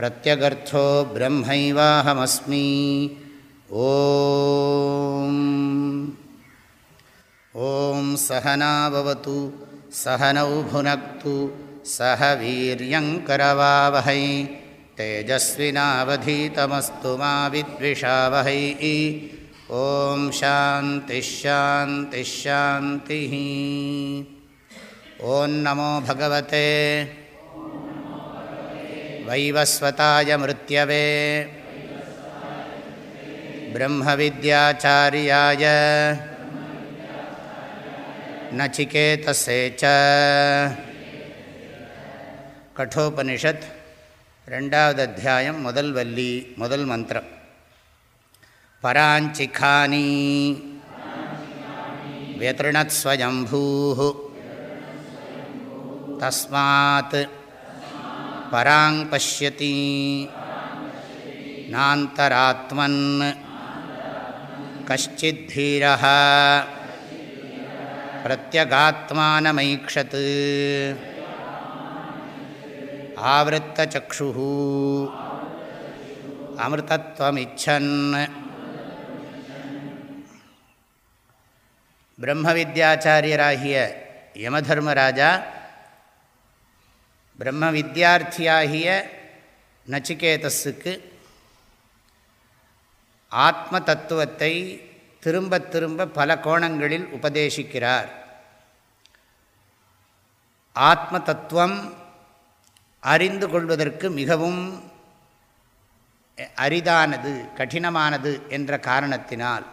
प्रत्यगर्थो ब्रह्मैवाहमस्मि। ॐ। सहनावतु सहनौ भुनक्तु सह वीर्यङ्करवावहै तेजस्विनावधीतमस्तु मा विद्विषावहै। ॐ शान्तिश्शान्तिश्शान्तिः ॐ नमो भगवते वैवस्वताय मृत्यवे ब्रह्मविद्याचार्याय नचिकेतसे च கட்டோபனிஷத் ரெண்டாவது அத்தியாயம் முதல் வள்ளி முதல் மந்திரம் பராஞ்சிகானி व्यतृणत्स्वयम्भू तस्मात् परां पश्यति नान्तरात्मन् कश्चिद्धीरः प्रत्यगात्मानमैक्षत् आवृत्तचक्षुः अमृतत्वमिच्छन् பிரம்ம வித்யாச்சாரியராகிய யமதர்மராஜா பிரம்ம வித்யார்த்தியாகிய நச்சிகேதஸுக்கு ஆத்ம தத்துவத்தை திரும்ப திரும்ப பல கோணங்களில் உபதேசிக்கிறார். ஆத்ம தத்துவம் அறிந்து கொள்வதற்கு மிகவும் அரிதானது கடினமானது என்ற காரணத்தினால்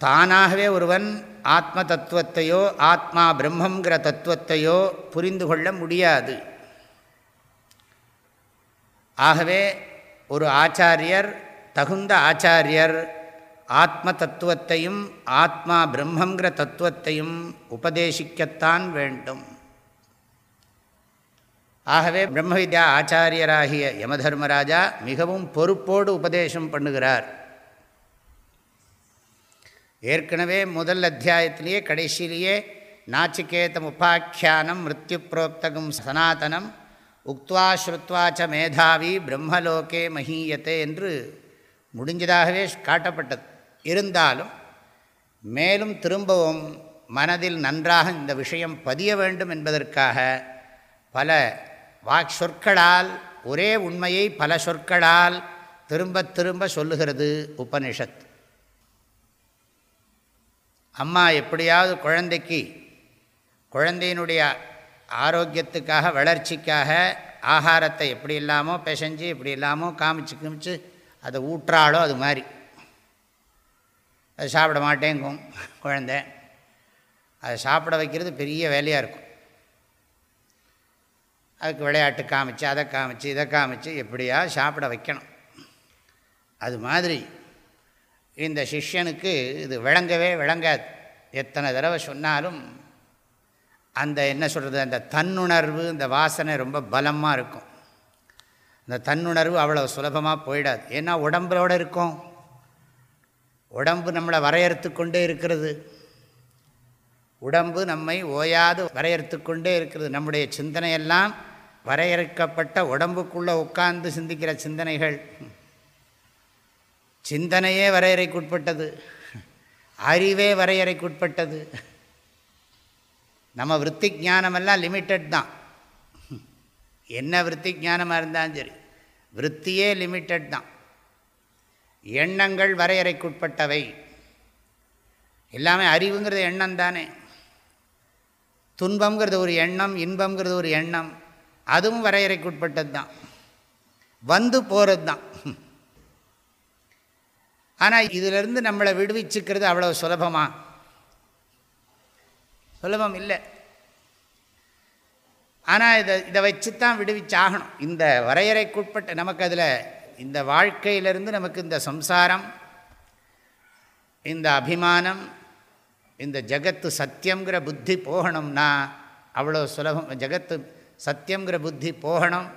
தானாகவே ஒருவன் ஆத்ம தத்துவத்தையோ ஆத்மா பிரம்மங்கிற தத்துவத்தையோ புரிந்து கொள்ள முடியாது. ஆகவே ஒரு ஆச்சாரியர் தகுந்த ஆச்சாரியர் ஆத்ம தத்துவத்தையும் ஆத்மா பிரம்மங்கிற தத்துவத்தையும் உபதேசிக்கத்தான் வேண்டும். ஆகவே பிரம்ம வித்யா ஆச்சாரியராகிய யமதர்மராஜா மிகவும் பொறுப்போடு உபதேசம் பண்ணுகிறார். ஏற்கனவே முதல் அத்தியாயத்திலேயே கடைசியிலேயே நாச்சிகேதம் உபாக்கியானம் மிருத்யு புரோக்தகும் சனாதனம் உக்துவா ஸ்ருத்வாச்ச மேதாவி பிரம்மலோகே மஹீயத்தை என்று முடிஞ்சதாகவே காட்டப்பட்டது. இருந்தாலும் மேலும் திரும்பவும் மனதில் நன்றாக இந்த விஷயம் பதிய வேண்டும் என்பதற்காக பல வாக் சொற்களால் ஒரே உண்மையை பல சொற்களால் திரும்ப திரும்ப சொல்லுகிறது உபனிஷத். அம்மா எப்படியாவது குழந்தைக்கு குழந்தையினுடைய ஆரோக்கியத்துக்காக வளர்ச்சிக்காக ஆகாரத்தை எப்படி இல்லாமல் பிசைஞ்சு இப்படி இல்லாமல் காமிச்சு கிமிச்சு அதை ஊற்றாலோ அது மாதிரி. அது சாப்பிட மாட்டேங்கும் குழந்த. அதை சாப்பிட வைக்கிறது பெரிய வேலையாக இருக்கும். அதுக்கு விளையாட்டு காமிச்சு அதை காமிச்சு இதை காமிச்சு எப்படியா சாப்பிட வைக்கணும். அது மாதிரி இந்த சிஷ்யனுக்கு இது விளங்கவே விளங்காது. எத்தனை தடவை சொன்னாலும் அந்த என்ன சொல்கிறது அந்த தன்னுணர்வு இந்த வாசனை ரொம்ப பலமாக இருக்கும். இந்த தன்னுணர்வு அவ்வளோ சுலபமாக போயிடாது. ஏன்னா உடம்போடு இருக்கும். உடம்பு நம்மளை வரையறுத்து கொண்டே இருக்கிறது. உடம்பு நம்மை ஓயாது வரையறுத்து கொண்டே இருக்கிறது. நம்முடைய சிந்தனையெல்லாம் வரையறுக்கப்பட்ட உடம்புக்குள்ளே உட்கார்ந்து சிந்திக்கிற சிந்தனைகள். சிந்தனையே வரையறைக்குட்பட்டது அறிவே வரையறைக்குட்பட்டது. நம்ம விற்பி ஞானமெல்லாம் லிமிட்டட் தான். என்ன விற்பி ஞானமாக இருந்தாலும் சரி விற்த்தியே லிமிட்டட் தான். எண்ணங்கள் வரையறைக்குட்பட்டவை. எல்லாமே அறிவுங்கிறது எண்ணம் தானே. துன்பங்கிறது ஒரு எண்ணம் இன்பங்கிறது ஒரு எண்ணம். அதுவும் வரையறைக்குட்பட்டது தான். வந்து போகிறது தான் ஆனால் இதிலிருந்து நம்மளை விடுவிச்சுக்கிறது அவ்வளோ சுலபமாக சுலபம் இல்லை. ஆனால் இதை இதை வச்சு தான் விடுவிச்சாகணும். இந்த வரையறைக்குட்பட்ட நமக்கு அதில் இந்த வாழ்க்கையிலிருந்து நமக்கு இந்த சம்சாரம் இந்த அபிமானம் இந்த ஜகத்து சத்தியங்கிற புத்தி போகணும்னா அவ்வளோ சுலபம். ஜகத்து சத்தியங்கிற புத்தி போகணும்.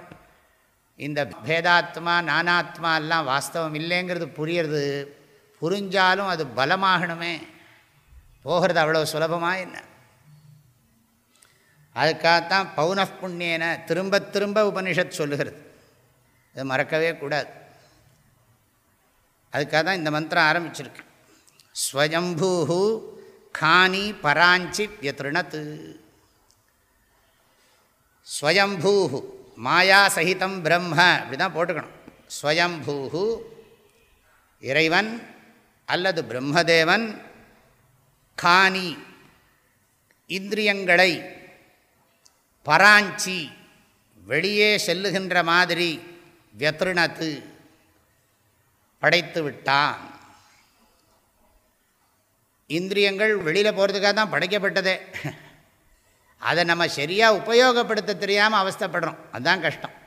இந்த பேதாத்மா நானாத்மா எல்லாம் வாஸ்தவம் இல்லைங்கிறது புரியறது. புரிஞ்சாலும் அது பலமாகணுமே. போகிறது அவ்வளோ சுலபமாக என்ன? அதுக்காகத்தான் பௌனப் புண்ணியன திரும்ப திரும்ப உபனிஷத் சொல்லுகிறது. அது மறக்கவே கூடாது. அதுக்காக தான் இந்த மந்திரம் ஆரம்பிச்சிருக்கு. ஸ்வயம்பூஹு காணி பராஞ்சி வியத்ருணத்து ஸ்வயம்பூ மாயா சகிதம் பிரம்ம. அப்படி தான் போட்டுக்கணும். ஸ்வயம்பூஹு இறைவன் அல்லது பிரம்மதேவன் காணி இந்திரியங்களை பராஞ்சி வெளியே செல்லுகின்ற மாதிரி வியத்ருணத்து படைத்து விட்டான். இந்திரியங்கள் வெளியில் போகிறதுக்காக தான் படைக்கப்பட்டதே. அதை நம்ம சரியாக உபயோகப்படுத்த தெரியாமல் அவஸ்தப்படுறோம். அதுதான் கஷ்டம்.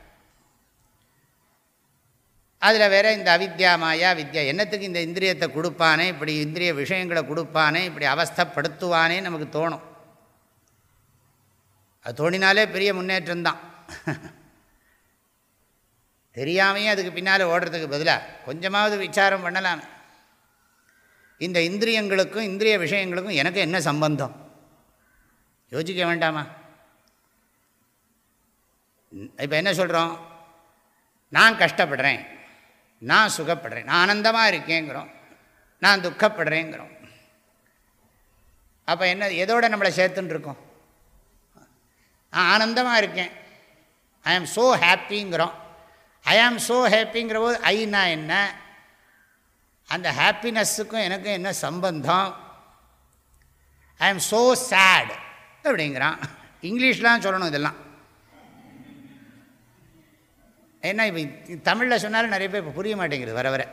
அதில் வேற இந்த அவித்யா மாயா வித்யா என்னத்துக்கு இந்த இந்திரியத்தை கொடுப்பானே இப்படி இந்திரிய விஷயங்களை கொடுப்பானே இப்படி அவஸ்தப்படுத்துவானே நமக்கு தோணும். அது தோணினாலே பெரிய முன்னேற்றம் தான். தெரியாமையே அதுக்கு பின்னால் ஓடுறதுக்கு பதிலாக கொஞ்சமாவது விசாரம் பண்ணலாமே. இந்த இந்திரியங்களுக்கும் இந்திரிய விஷயங்களுக்கும் எனக்கு என்ன சம்பந்தம்? யோசிக்க வேண்டாமா? இப்போ என்ன சொல்கிறோம் நான் கஷ்டப்படுறேன். நான் சுகப்படுறேன். நான் ஆனந்தமாக இருக்கேங்கிறோம். நான் துக்கப்படுறேங்கிறோம். அப்போ என்ன எதோட நம்மளை சேர்த்துன்னு இருக்கோம் நான் ஆனந்தமாக இருக்கேன். ஐ am so ஹாப்பிங்கிறோம் I am so ஹாப்பிங்கிற போது ஐனா என்ன? அந்த ஹாப்பினஸ்ஸுக்கும் எனக்கும் என்ன சம்பந்தம்? ஐ ஆம் ஸோ சேட் அப்படிங்கிறான். இங்கிலீஷ்லாம் சொல்லணும் இதெல்லாம். ஏன்னா இப்போ தமிழில் சொன்னாலும் நிறைய பேர் இப்போ புரிய மாட்டேங்குது வர வர.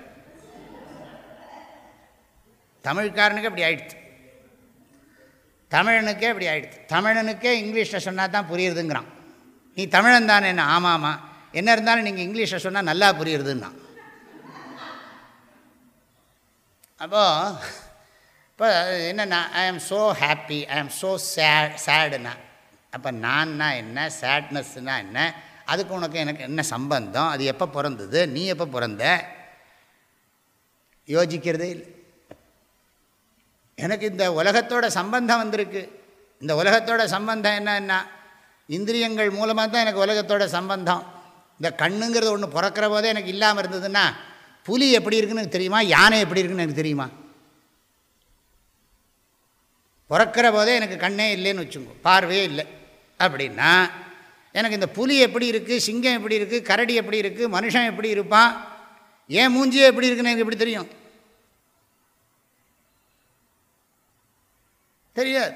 தமிழ்காரனுக்கு அப்படி ஆயிடுச்சு. தமிழனுக்கே அப்படி ஆயிடுச்சு. தமிழனுக்கே இங்கிலீஷில் சொன்னால் தான் புரியுறதுங்கிறான். நீ தமிழன் தானே என்ன? ஆமாம் என்ன இருந்தாலும் நீங்கள் இங்கிலீஷில் சொன்னால் நல்லா புரியுறதுன்னா. அப்போது இப்போ என்னென்னா ஐ am so happy I am so sad சேடுனா அப்போ நான்னா என்ன சேட்னஸ்னா என்ன அதுக்கு உனக்கு எனக்கு என்ன சம்பந்தம் அது எப்போ பிறந்தது நீ எப்போ பிறந்த? யோசிக்கிறதே இல்லை. எனக்கு இந்த உலகத்தோட சம்பந்தம் வந்திருக்கு. இந்த உலகத்தோட சம்பந்தம் என்னன்னா இந்திரியங்கள் மூலமாக தான் எனக்கு உலகத்தோட சம்பந்தம். இந்த கண்ணுங்கிறது ஒன்று பிறக்கிற போதே எனக்கு இல்லாமல் இருந்ததுன்னா புலி எப்படி இருக்குன்னு எனக்கு தெரியுமா? யானை எப்படி இருக்குன்னு எனக்கு தெரியுமா? பிறக்கிற போதே எனக்கு கண்ணே இல்லைன்னு வச்சுக்கோ பார்வையே இல்லை. அப்படின்னா எனக்கு இந்த புலி எப்படி இருக்குது சிங்கம் எப்படி இருக்குது கரடி எப்படி இருக்குது மனுஷன் எப்படி இருப்பான் ஏன் மூஞ்சியே எப்படி இருக்குன்னு எனக்கு எப்படி தெரியும்? தெரியாது.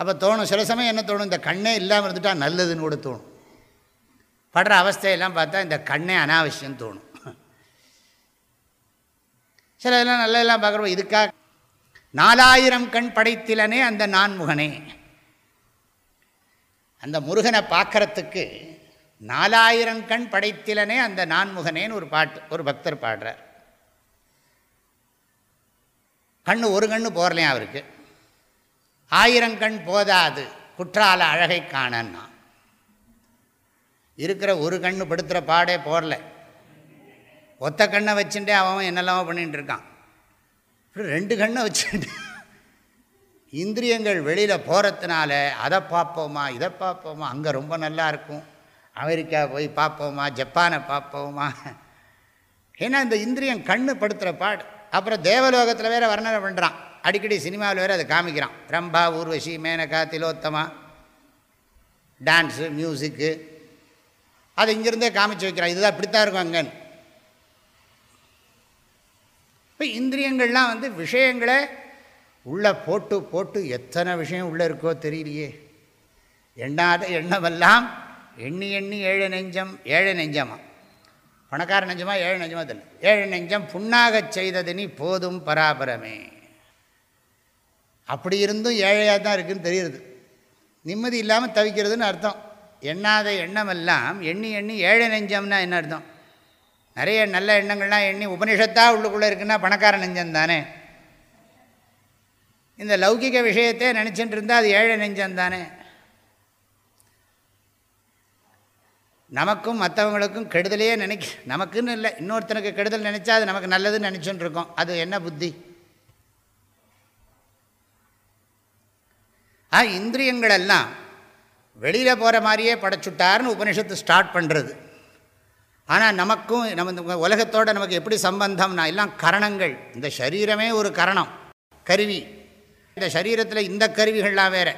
அப்போ தோணும் சில சமயம் என்ன தோணும் இந்த கண்ணே இல்லாமல் இருந்துட்டால் நல்லதுன்னு கூட தோணும். படுற அவஸ்தையெல்லாம் பார்த்தா இந்த கண்ணே அனாவசியம் தோணும். சில இதெல்லாம் நல்லதெல்லாம் பார்க்குறோம் இதுக்காக நாலாயிரம் கண் படைத்திலனே அந்த நான்முகனே. அந்த முருகனை பார்க்கறதுக்கு நாலாயிரம் கண் படைத்திலனே அந்த நான்முகனேன்னு ஒரு பாட்டு ஒரு பக்தர் பாடுறார். கண்ணு ஒரு கண்ணு போகலையா அவருக்கு? ஆயிரம் கண் போதாது குற்றால அழகை காணன்னா. இருக்கிற ஒரு கண்ணு படுத்துகிற பாடே போடலை ஒத்த கண்ணை வச்சுட்டே அவன் என்னெல்லாமோ பண்ணிகிட்டு இருக்கான். அப்புறம் ரெண்டு கண்ணை வச்சுட்டு இந்திரியங்கள் வெளியில் போகிறதுனால அதை பார்ப்போமா இதை பார்ப்போமா அங்கே ரொம்ப நல்லா இருக்கும். அமெரிக்கா போய் பார்ப்போமா ஜப்பானை பார்ப்போமா. ஏன்னா இந்த இந்திரியம் கண்ணு படுத்துகிற பாடு. அப்புறம் தேவலோகத்தில் வேறு வர்ணனை பண்ணுறான் அடிக்கடி சினிமாவில் வேறு அதை காமிக்கிறான். ரம்பா ஊர்வசி மேனகா திலோத்தமா. Dance music. அதை இங்கேருந்தே காமிச்சு வைக்கிறான். இதுதான் இப்படித்தான் இருக்கும் அங்கன்னு. இப்போ இந்திரியங்கள்லாம் வந்து விஷயங்களை உள்ளே போட்டு போட்டு எத்தனை விஷயம் உள்ளே இருக்கோ தெரியலையே. எண்ணாத எண்ணமெல்லாம் எண்ணி எண்ணி ஏழு நெஞ்சம் ஏழு நெஞ்சமா? பணக்கார நெஞ்சமா ஏழு நெஞ்சமா தெரியல. ஏழு நெஞ்சம் புண்ணாகச் செய்தது நீ போதும் பராபரமே. அப்படி இருந்தும் ஏழையாக தான் இருக்குதுன்னு தெரியுது நிம்மதி இல்லாமல் தவிக்கிறதுன்னு அர்த்தம். எண்ணாத எண்ணமெல்லாம் எண்ணி எண்ணி ஏழை நெஞ்சம்னா என்ன அர்த்தம்? நிறைய நல்ல எண்ணங்கள்லாம் எண்ணி உபனிஷத்தாக உள்ளுக்குள்ளே இருக்குன்னா பணக்கார நெஞ்சம் தானே? இந்த லௌகிக விஷயத்தை நினச்சிட்டு இருந்தால் அது ஏழை நெஞ்சம் தானே? நமக்கும் மற்றவங்களுக்கும் கெடுதலையே நினைக்க நமக்குன்னு இல்லை இன்னொருத்தனுக்கு கெடுதல் நினச்சா அது நமக்கு நல்லதுன்னு நினச்சிட்டு இருக்கோம். அது என்ன புத்தி? ஆ இந்திரியங்களெல்லாம் வெளியில் போகிற மாதிரியே படைச்சுட்டார்னு உபனிஷத்து ஸ்டார்ட் பண்ணுறது ஆனால் நமக்கும் நம்ம இந்த உலகத்தோடு நமக்கு எப்படி சம்பந்தம்னா எல்லாம் கரணங்கள். இந்த சரீரமே ஒரு கரணம் கருவி. இந்த சரீரத்தில் இந்த கருவிகள்லாம் வேறு.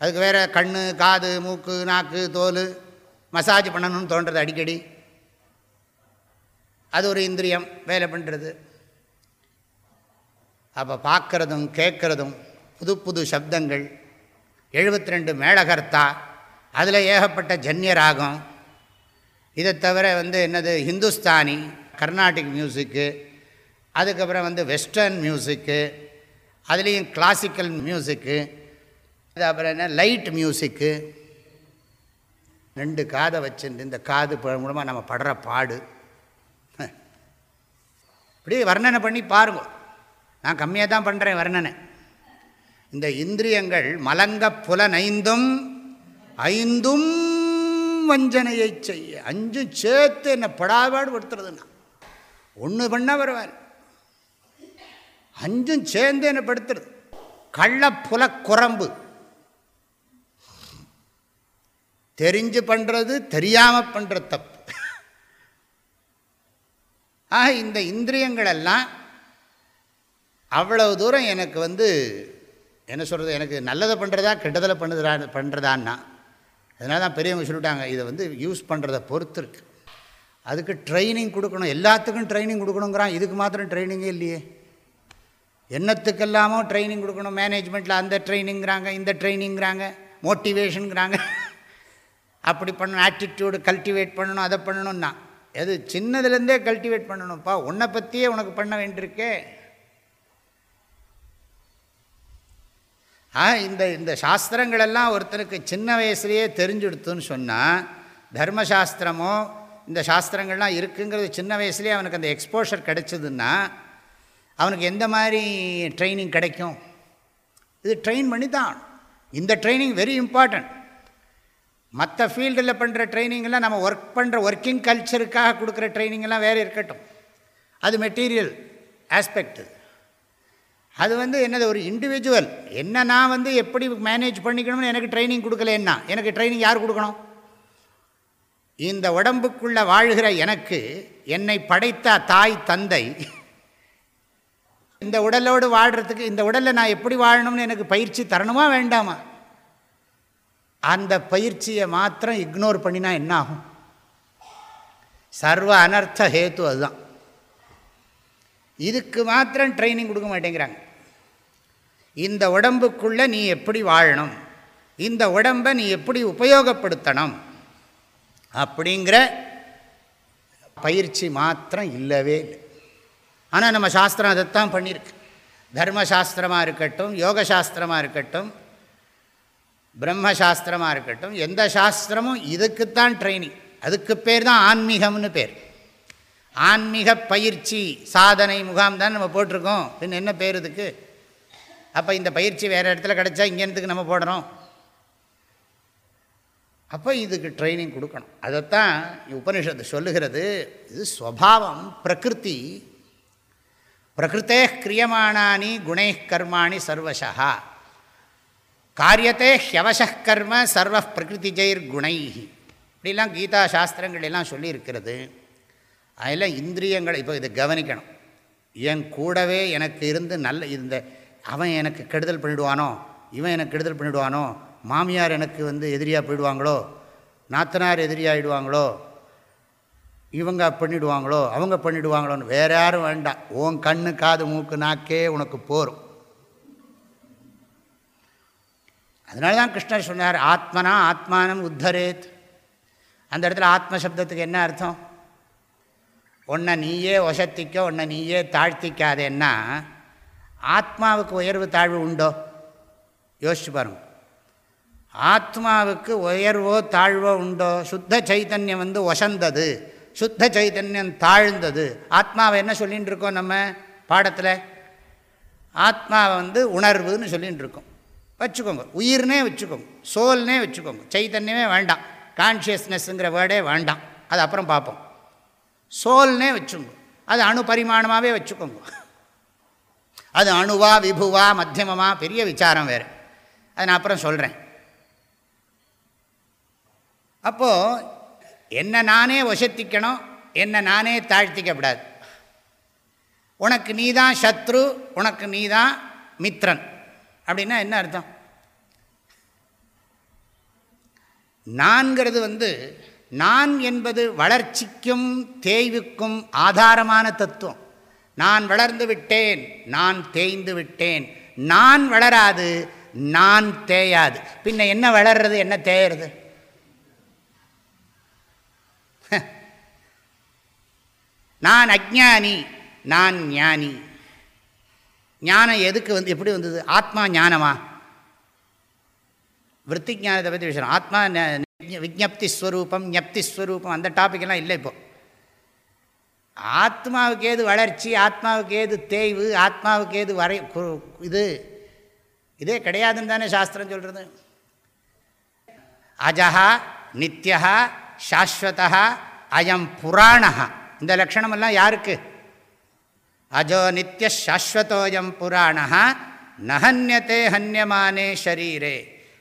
அதுக்கு வேறு கண் காது மூக்கு நாக்கு தோல் மசாஜ் பண்ணணும்னு தோன்றது அடிக்கடி. அது ஒரு இந்திரியம் வேலை பண்ணுறது அப்போ பார்க்குறதும் கேட்குறதும் புது புது சப்தங்கள். எழுபத்தி ரெண்டு மேளகர்த்தா அதில் ஏகப்பட்ட ஜன்யராகம். இதை தவிர வந்து என்னது ஹிந்துஸ்தானி கர்நாடிக் மியூசிக்கு அதுக்கப்புறம் வந்து வெஸ்டர்ன் மியூசிக்கு அதுலேயும் கிளாசிக்கல் மியூசிக்கு அது அப்புறம் என்ன லைட் மியூசிக்கு ரெண்டு காதை வச்சுருந்து இந்த காது மூலமாக நம்ம படுற பாடு. இப்படியே வர்ணனை பண்ணி பாருங்க. நான் கம்மியாக தான் பண்ணுறேன் வர்ணனை. இந்த இந்திரியங்கள் மலங்க புலனைந்தும் ஐந்தும் வஞ்சனையை செய்ய. அஞ்சும் சேர்த்து என்னை படாபாடு படுத்துறதுன்னா. ஒன்று பண்ணால் வருவார் அஞ்சும் சேர்ந்து என்னை படுத்துறது. கள்ள புல குரம்பு. தெரிஞ்சு பண்ணுறது தெரியாமல் பண்ணுற தப்பு. ஆக இந்த இந்திரியங்களெல்லாம் அவ்வளவு தூரம் எனக்கு வந்து என்ன சொல்கிறது எனக்கு நல்லதை பண்ணுறதா கெட்டதில் பண்ணுறதா பண்ணுறதான்னா அதனால தான் பெரியவங்க சொல்லிட்டாங்க இதை வந்து யூஸ் பண்ணுறத பொறுத்து இருக்கு. அதுக்கு ட்ரைனிங் கொடுக்கணும். எல்லாத்துக்கும் ட்ரைனிங் கொடுக்கணுங்கிறான். இதுக்கு மாத்திரம் ட்ரைனிங்கே இல்லையே. என்னத்துக்கெல்லாமோ ட்ரைனிங் கொடுக்கணும். மேனேஜ்மெண்ட்டில் அந்த ட்ரைனிங்கிறாங்க இந்த ட்ரைனிங்கிறாங்க மோட்டிவேஷனுங்கிறாங்க அப்படி பண்ணணும். ஆட்டிடியூடு கல்டிவேட் பண்ணணும் அதை பண்ணணும்னா. எது சின்னதுலேருந்தே கல்டிவேட் பண்ணணும்ப்பா. உன்னை பற்றியே உனக்கு பண்ண வேண்டியிருக்கே. ஆ இந்த இந்த சாஸ்திரங்களெல்லாம் ஒருத்தனுக்கு சின்ன வயசுலேயே தெரிஞ்சுடுத்துன்னு சொன்னால் தர்மசாஸ்திரமோ இந்த சாஸ்திரங்கள்லாம் இருக்குங்கிறது சின்ன வயசுலேயே அவனுக்கு அந்த எக்ஸ்போஷர் கிடைச்சதுன்னா அவனுக்கு எந்த மாதிரி ட்ரைனிங் கிடைக்கும்? இது ட்ரெயின் பண்ணி தான் இந்த ட்ரைனிங் வெரி இம்பார்ட்டண்ட் மற்ற ஃபீல்டில் பண்ணுற ட்ரைனிங்கெல்லாம் நம்ம ஒர்க் பண்ணுற ஒர்க்கிங் கல்ச்சருக்காக கொடுக்குற ட்ரைனிங்கெல்லாம் வேறு இருக்கட்டும். அது மெட்டீரியல் ஆஸ்பெக்ட் அது வந்து என்னது ஒரு இண்டிவிஜுவல் என்ன நான் வந்து எப்படி மேனேஜ் பண்ணிக்கணும்னு எனக்கு ட்ரைனிங் கொடுக்கலன்னா எனக்கு ட்ரைனிங் யார் கொடுக்கணும்? இந்த உடம்புக்குள்ளே வாழ்கிற எனக்கு என்னை படைத்த தாய் தந்தை இந்த உடலோடு வாழ்கிறதுக்கு இந்த உடலில் நான் எப்படி வாழணும்னு எனக்கு பயிற்சி தரணுமா வேண்டாமா? அந்த பயிற்சியை மாத்திரம் இக்னோர் பண்ணினா என்ன ஆகும் சர்வ அனர்த்த ஹேத்து அதுதான். இதுக்கு மாத்திரம் ட்ரைனிங் கொடுக்க மாட்டேங்கிறாங்க. இந்த உடம்புக்குள்ளே நீ எப்படி வாழணும்? இந்த உடம்பை நீ எப்படி உபயோகப்படுத்தணும்? அப்படிங்கிற பயிற்சி மாத்திரம் இல்லவே இல்லை. ஆனால் நம்ம சாஸ்திரம் அதைத்தான் பண்ணியிருக்கு. தர்மசாஸ்திரமாக இருக்கட்டும் யோகசாஸ்திரமாக இருக்கட்டும் பிரம்மசாஸ்திரமாக இருக்கட்டும் எந்த சாஸ்திரமும் இதுக்குத்தான் ட்ரைனிங் அதுக்கு பேர் தான் ஆன்மீகம்னு பேர். ஆன்மீக பயிற்சி சாதனை முகாம் தான் நம்ம போட்டிருக்கோம். பின் என்ன பேர் இதுக்கு? அப்போ இந்த பயிற்சி வேறு இடத்துல கிடச்சா இங்கேருந்துக்கு நம்ம போடுறோம்? அப்போ இதுக்கு ட்ரைனிங் கொடுக்கணும். அதைத்தான் உபனிஷத்து சொல்லுகிறது. இது ஸ்வபாவம் பிரகிருதி. பிரகிருத்தே கிரியமானானி குணை கர்மாணி சர்வசா காரியத்தே ஹியவச கர்ம சர்வ பிரகிருதி ஜெயிர் குணை இப்படிலாம் கீதா சாஸ்திரங்கள் எல்லாம் சொல்லியிருக்கிறது. அதில் இந்திரியங்களை இப்போ இதை கவனிக்கணும். என் கூடவே எனக்கு இருந்து நல்ல இந்த அவன் எனக்கு கெடுதல் பண்ணிவிடுவானோ இவன் எனக்கு கெடுதல் பண்ணிவிடுவானோ மாமியார் எனக்கு வந்து எதிரியாக போயிடுவாங்களோ? நாத்தனார் எதிரியாகிடுவாங்களோ இவங்க பண்ணிவிடுவாங்களோ அவங்க பண்ணிவிடுவாங்களோன்னு வேறு யாரும் வேண்டாம். உன் கண்ணு காது மூக்கு நாக்கே உனக்கு போரும். அதனால தான் கிருஷ்ணர் சொன்னார் ஆத்மனா ஆத்மானம் உத்தரேத். அந்த இடத்துல ஆத்ம சப்தத்துக்கு என்ன அர்த்தம்? உன்னை நீயே ஒசத்திக்க உன்னை நீயே தாழ்த்திக்காதேன்னா ஆத்மாவுக்கு உயர்வு தாழ்வு உண்டோ? யோசிச்சு பாருங்க. ஆத்மாவுக்கு உயர்வோ தாழ்வோ உண்டோ? சுத்த சைத்தன்யம் வந்து ஒசந்தது. சுத்த சைத்தன்யம் தாழ்ந்தது. ஆத்மாவை என்ன சொல்லிகிட்டு இருக்கோம் நம்ம பாடத்தில்? ஆத்மாவை வந்து உணர்வுன்னு சொல்லிகிட்டு இருக்கோம். வச்சுக்கோங்க. உயிர்னே வச்சுக்கோங்க. சோல்னே வச்சுக்கோங்க. சைத்தன்யமே வேண்டாம். கான்ஷியஸ்னஸ்ங்கிற வேர்டே வேண்டாம். அது அப்புறம் பார்ப்போம். சோல்னே வச்சுக்கோங்க. அது அணு பரிமாணமாகவே வச்சுக்கோங்க. அது அணுவா விபுவா மத்தியமமா பெரிய விசாரம் வேறு. அதை நான் அப்புறம் சொல்கிறேன் அப்போது என்னை நானே வசத்திக்கணும் என்னை நானே தாழ்த்திக்கப்படாது. உனக்கு நீ தான் சத்ரு உனக்கு நீ தான் மித்ரன். அப்படின்னா என்ன அர்த்தம்? நான்கிறது வந்து நான் என்பது வளர்ச்சிக்கும் தேய்வுக்கும் ஆதாரமான தத்துவம். நான் வளர்ந்து விட்டேன் நான் தேய்ந்து விட்டேன். நான் வளராது நான் தேயாது. பின்ன என்ன வளர்றது என்ன தேயறது? நான் அஜானி நான் ஞானி. ஞானம் எதுக்கு வந்து எப்படி வந்தது? ஆத்மா ஞானமா? விற்பி ஞானத்தை பற்றி விஷயம் ஆத்மா விஜப்தி ஸ்வரூபம் ஞப்தி ஸ்வரூபம் அந்த டாப்பிக்கெல்லாம் இல்லை இப்போது ஆத்மாவுக்கு ஏது வளர்ச்சி ஆத்மாவுக்கு ஏது தேய்வு ஆத்மாவுக்கு ஏது வரை இது இதே கிடையாதுன்னு தானே சாஸ்திரம் சொல்கிறது அஜஹா நித்யா சாஸ்வதா அயம் புராணா இந்த லக்ஷணமெல்லாம் யாருக்கு? அஜோ நித்திய சாஸ்வதோயம் புராணா நஹன்யத்தே ஹன்யமானே ஷரீரே.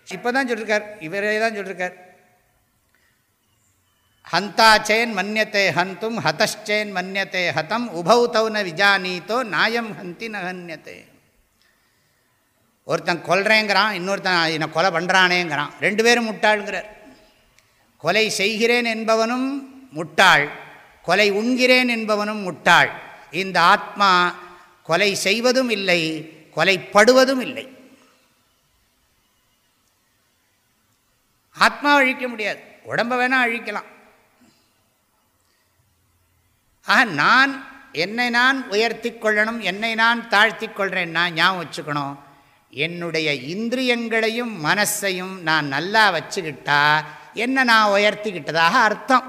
இப்போ தான் சொல்லியிருக்கார் இவரே தான் சொல்லியிருக்கார் ஹந்தாச்சேன் மன்யத்தை ஹந்தும் ஹதச்சேன் மன்யத்தை ஹதம் உபௌ தௌ ந விஜானீத்தோ நாயம் ஹந்தி நகன்யத்தை ஒருத்தன் கொல்றேங்கிறான் இன்னொருத்தன் என்னை கொலை பண்ணுறானேங்கிறான் ரெண்டு பேரும் முட்டாளுங்கிறார். கொலை செய்கிறேன் என்பவனும் முட்டாள். கொலை உண்கிறேன் என்பவனும் முட்டாள். இந்த ஆத்மா கொலை செய்வதும் இல்லை கொலைப்படுவதும் இல்லை. ஆத்மா அழிக்க முடியாது. உடம்பை வேணால் அழிக்கலாம். ஆக நான் என்னை நான் உயர்த்தி கொள்ளணும் என்னை நான் தாழ்த்தி கொள்கிறேன்னா ஞாபகம் வச்சுக்கணும். என்னுடைய இந்திரியங்களையும் மனசையும் நான் நல்லா வச்சுக்கிட்டா என்ன நான் உயர்த்திக்கிட்டதாக அர்த்தம்.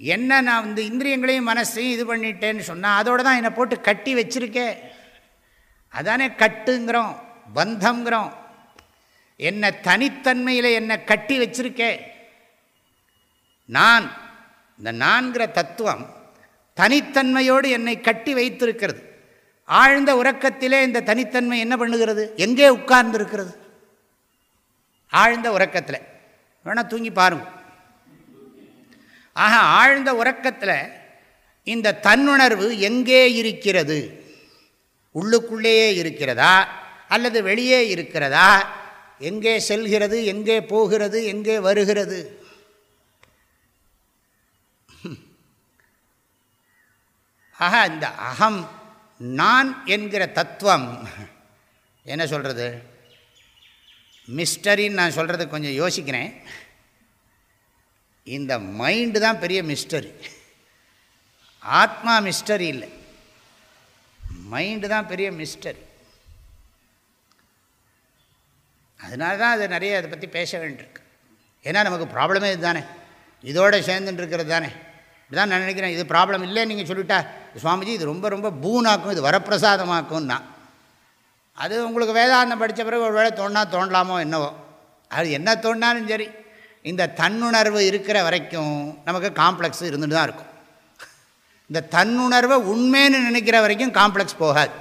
என்ன நான் இந்த இந்திரியங்களையும் மனசையும் இது பண்ணிட்டேன்னு சொன்னால் அதோடு தான் என்னை போட்டு கட்டி வச்சுருக்கேன் அதானே கட்டுங்கிறோம் பந்தங்கிறோம் என்னை தனித்தன்மையில் என்னை கட்டி வச்சுருக்கேன் நான் இந்த நான்கிற தத்துவம் தனித்தன்மையோடு என்னை கட்டி வைத்திருக்கிறது. ஆழ்ந்த உறக்கத்திலே இந்த தனித்தன்மை என்ன பண்ணுகிறது? எங்கே உட்கார்ந்துருக்கிறது? ஆழ்ந்த உறக்கத்தில். வேணால் தூங்கி பாருங்க. ஆக ஆழ்ந்த உறக்கத்தில் இந்த தன்னுணர்வு எங்கே இருக்கிறது? உள்ளுக்குள்ளேயே இருக்கிறதா? அல்லது வெளியே இருக்கிறதா? எங்கே செல்கிறது? எங்கே போகிறது? எங்கே வருகிறது? ஆக இந்த அகம் நான் என்கிற தத்துவம். என்ன சொல்கிறது மிஸ்டரின்னு நான் சொல்கிறது கொஞ்சம் யோசிக்கிறேன். இந்த மைண்டு தான் பெரிய மிஸ்டரி ஆத்மா மிஸ்டரி இல்லை. மைண்டு தான் பெரிய மிஸ்டரி அதனால தான் அது நிறைய அதை பற்றி பேச வேண்டியிருக்கு. ஏன்னா நமக்கு ப்ராப்ளமே இது தானே இதோடு சேர்ந்துட்டுருக்கிறது தானே. இப்படிதான் நான் நினைக்கிறேன். இது ப்ராப்ளம் இல்லை நீங்கள் சொல்லிட்டா சுவாமிஜி இது ரொம்ப ரொம்ப பூனாக்கும் இது வரப்பிரசாதமாக்கும்னா. அது உங்களுக்கு வேதாந்தம் படித்த பிறகு ஒரு வேளை தோணா தோண்டலாமோ என்னவோ. அது என்ன தோண்டினாலும் சரி இந்த தன்னுணர்வு இருக்கிற வரைக்கும் நமக்கு காம்ப்ளெக்ஸ் இருந்துட்டு தான் இருக்கும். இந்த தன்னுணர்வை உண்மைன்னு நினைக்கிற வரைக்கும் காம்ப்ளெக்ஸ் போகாது.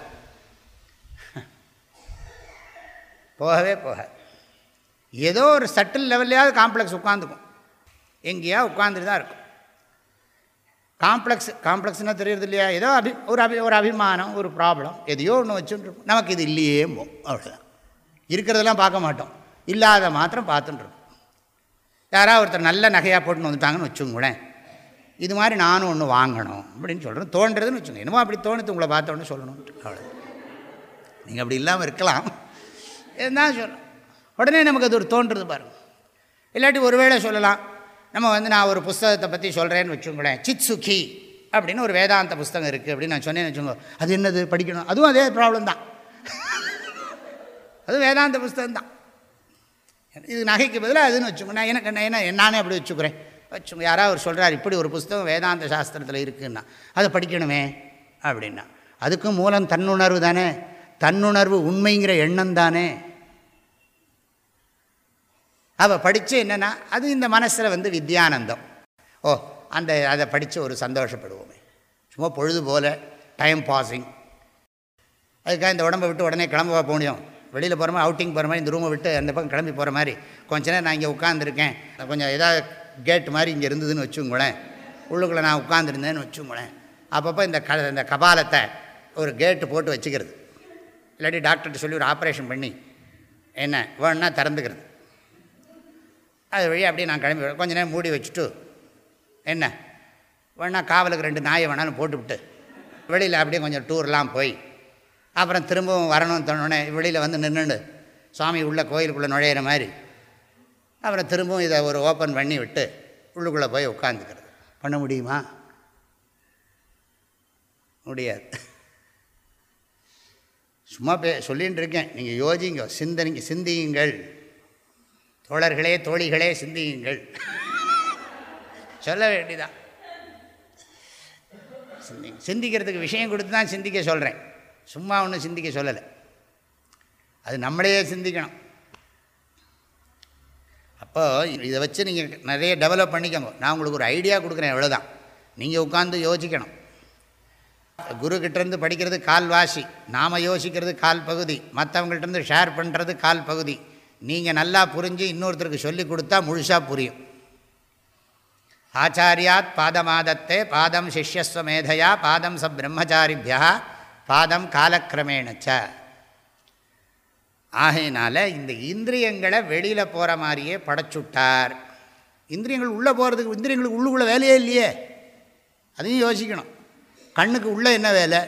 போகவே போகாது. ஏதோ ஒரு சட்டில் லெவல்லையாவது காம்ப்ளெக்ஸ் உட்காந்துக்கும். எங்கேயா உட்காந்துட்டு தான் இருக்கும். காம்ப்ளெக்ஸ் காம்ப்ளெக்ஸ்னால் தெரியறது இல்லையா ஏதோ அபி ஒரு அபி ஒரு அபிமானம் ஒரு ப்ராப்ளம் எதையோ ஒன்று வச்சுட்டுருக்கும் நமக்கு இது இல்லையே அவ்வளோதான் இருக்கிறதெல்லாம் பார்க்க மாட்டோம். இல்லாத மாத்திரம் பார்த்துட்டுருக்கோம் யாராவது ஒருத்தர் நல்ல நகையாக போட்டுன்னு வந்துட்டாங்கன்னு வச்சுங்களேன் இது மாதிரி நானும் ஒன்று வாங்கணும் அப்படின்னு சொல்கிறேன் தோன்றதுன்னு வச்சுக்கோங்க. என்னமோ அப்படி தோணுது உங்களை பார்த்தோன்னு சொல்லணும். அவ்வளோ நீங்கள் அப்படி இல்லாமல் இருக்கலாம். இதுதான் சொல்லணும் உடனே நமக்கு அது ஒரு தோன்றுறது பாருங்கள் இல்லாட்டி ஒருவேளை சொல்லலாம். நம்ம வந்து நான் ஒரு புஸ்தகத்தை பற்றி சொல்கிறேன்னு வச்சுங்களேன் சித் சுகி அப்படின்னு ஒரு வேதாந்த புஸ்தகம் இருக்குது அப்படின்னு நான் சொன்னேன்னு வச்சுக்கோங்க. அது என்னது? படிக்கணும். அதுவும் அதே ப்ராப்ளம் தான். அது வேதாந்த புஸ்தகம் தான். இது நகைக்கு பதிலாக அதுன்னு வச்சுக்கோங்க. நான் எனக்கு நான் என்ன நானே அப்படி வச்சுக்கிறேன். வச்சுங்க யாராவது அவர் சொல்கிறார் இப்படி ஒரு புஸ்தகம் வேதாந்த சாஸ்திரத்தில் இருக்குன்னா அதை படிக்கணுமே அப்படின்னா அதுக்கும் மூலம் தன்னுணர்வு தானே? தன்னுணர்வு உண்மைங்கிற எண்ணம் தானே? அவள் படித்து என்னென்னா அது இந்த மனசில் வந்து வித்யானந்தம். ஓ அந்த அதை படித்து ஒரு சந்தோஷப்படுவோமே. சும்மா பொழுது போல் டைம் பாஸிங் அதுக்காக இந்த உடம்பை விட்டு உடனே கிளம்ப போக முடியும் வெளியில் போகிற மாதிரி அவுட்டிங் போகிற மாதிரி இந்த ரூமை விட்டு அந்த பக்கம் கிளம்பி போகிற மாதிரி. கொஞ்ச நேரம் நான் இங்கே உட்காந்துருக்கேன் கொஞ்சம் ஏதாவது கேட் மாதிரி இங்கே இருந்ததுன்னு வச்சுங்களேன் உள்ளுக்குள்ளே நான் உட்காந்துருந்தேன்னு வச்சுங்களேன் அப்பப்போ இந்த க இந்த கபாலத்தை ஒரு கேட்டு போட்டு வச்சுக்கிறது. இல்லாட்டி டாக்டர்கிட்ட சொல்லி ஒரு ஆப்ரேஷன் பண்ணி என்ன வேணுன்னா திறந்துக்கிறது. அது வழியாக அப்படியே நான் கிளம்பி கொஞ்ச நேரம் மூடி வச்சுட்டு என்ன? வேணா காவலுக்கு ரெண்டு நாயை வேணாலும் போட்டுவிட்டு வெளியில் அப்படியே கொஞ்சம் டூர்லாம் போய் அப்புறம் திரும்பவும் வரணும்னு தோணுனே வெளியில் வந்து நின்றுண்டு சுவாமி உள்ள கோயிலுக்குள்ளே நுழையிற மாதிரி. அப்புறம் திரும்பவும் இதை ஒரு ஓப்பன் பண்ணி விட்டு உள்ளுக்குள்ளே போய் உட்காந்துக்கிறது பண்ண முடியுமா? முடியாது. சும்மா பே சொல்லின்னு இருக்கேன். நீங்கள் யோசிங்க சிந்தனைங்க சிந்தியுங்கள். தோழர்களே தோழிகளே சிந்தியுங்கள். சொல்ல வேண்டிதான் சிந்தி சிந்திக்கிறதுக்கு விஷயம் கொடுத்து தான் சிந்திக்க சொல்கிறேன் சும்மா ஒன்றும் சிந்திக்க சொல்லலை. அது நம்மளையே சிந்திக்கணும். அப்போது இதை வச்சு நீங்கள் நிறைய டெவலப் பண்ணிக்கோங்க. நான் உங்களுக்கு ஒரு ஐடியா கொடுக்குறேன் எவ்வளோதான் நீங்கள் உட்காந்து யோசிக்கணும். குருக்கிட்டேருந்து படிக்கிறது கால்வாசி. நாம் யோசிக்கிறது கால் பகுதி. மற்றவங்கள்ட்டேருந்து ஷேர் பண்ணுறது கால் பகுதி. நீங்கள் நல்லா புரிஞ்சு இன்னொருத்தருக்கு சொல்லி கொடுத்தா முழுசாக புரியும். ஆச்சாரியாத் பாதமாதத்தே பாதம் சிஷ்யஸ்வமேதையா பாதம் ச பிரம்மச்சாரிபியா பாதம் காலக்கிரமேணச்ச. ஆகையினால இந்த இந்திரியங்களை வெளியில் போகிற மாதிரியே படைச்சுட்டார். இந்திரியங்கள் உள்ளே போகிறதுக்கு இந்திரியங்களுக்கு உள்ளுக்குள்ளே வேலையே இல்லையே. அதையும் யோசிக்கணும். கண்ணுக்கு உள்ளே என்ன வேலை?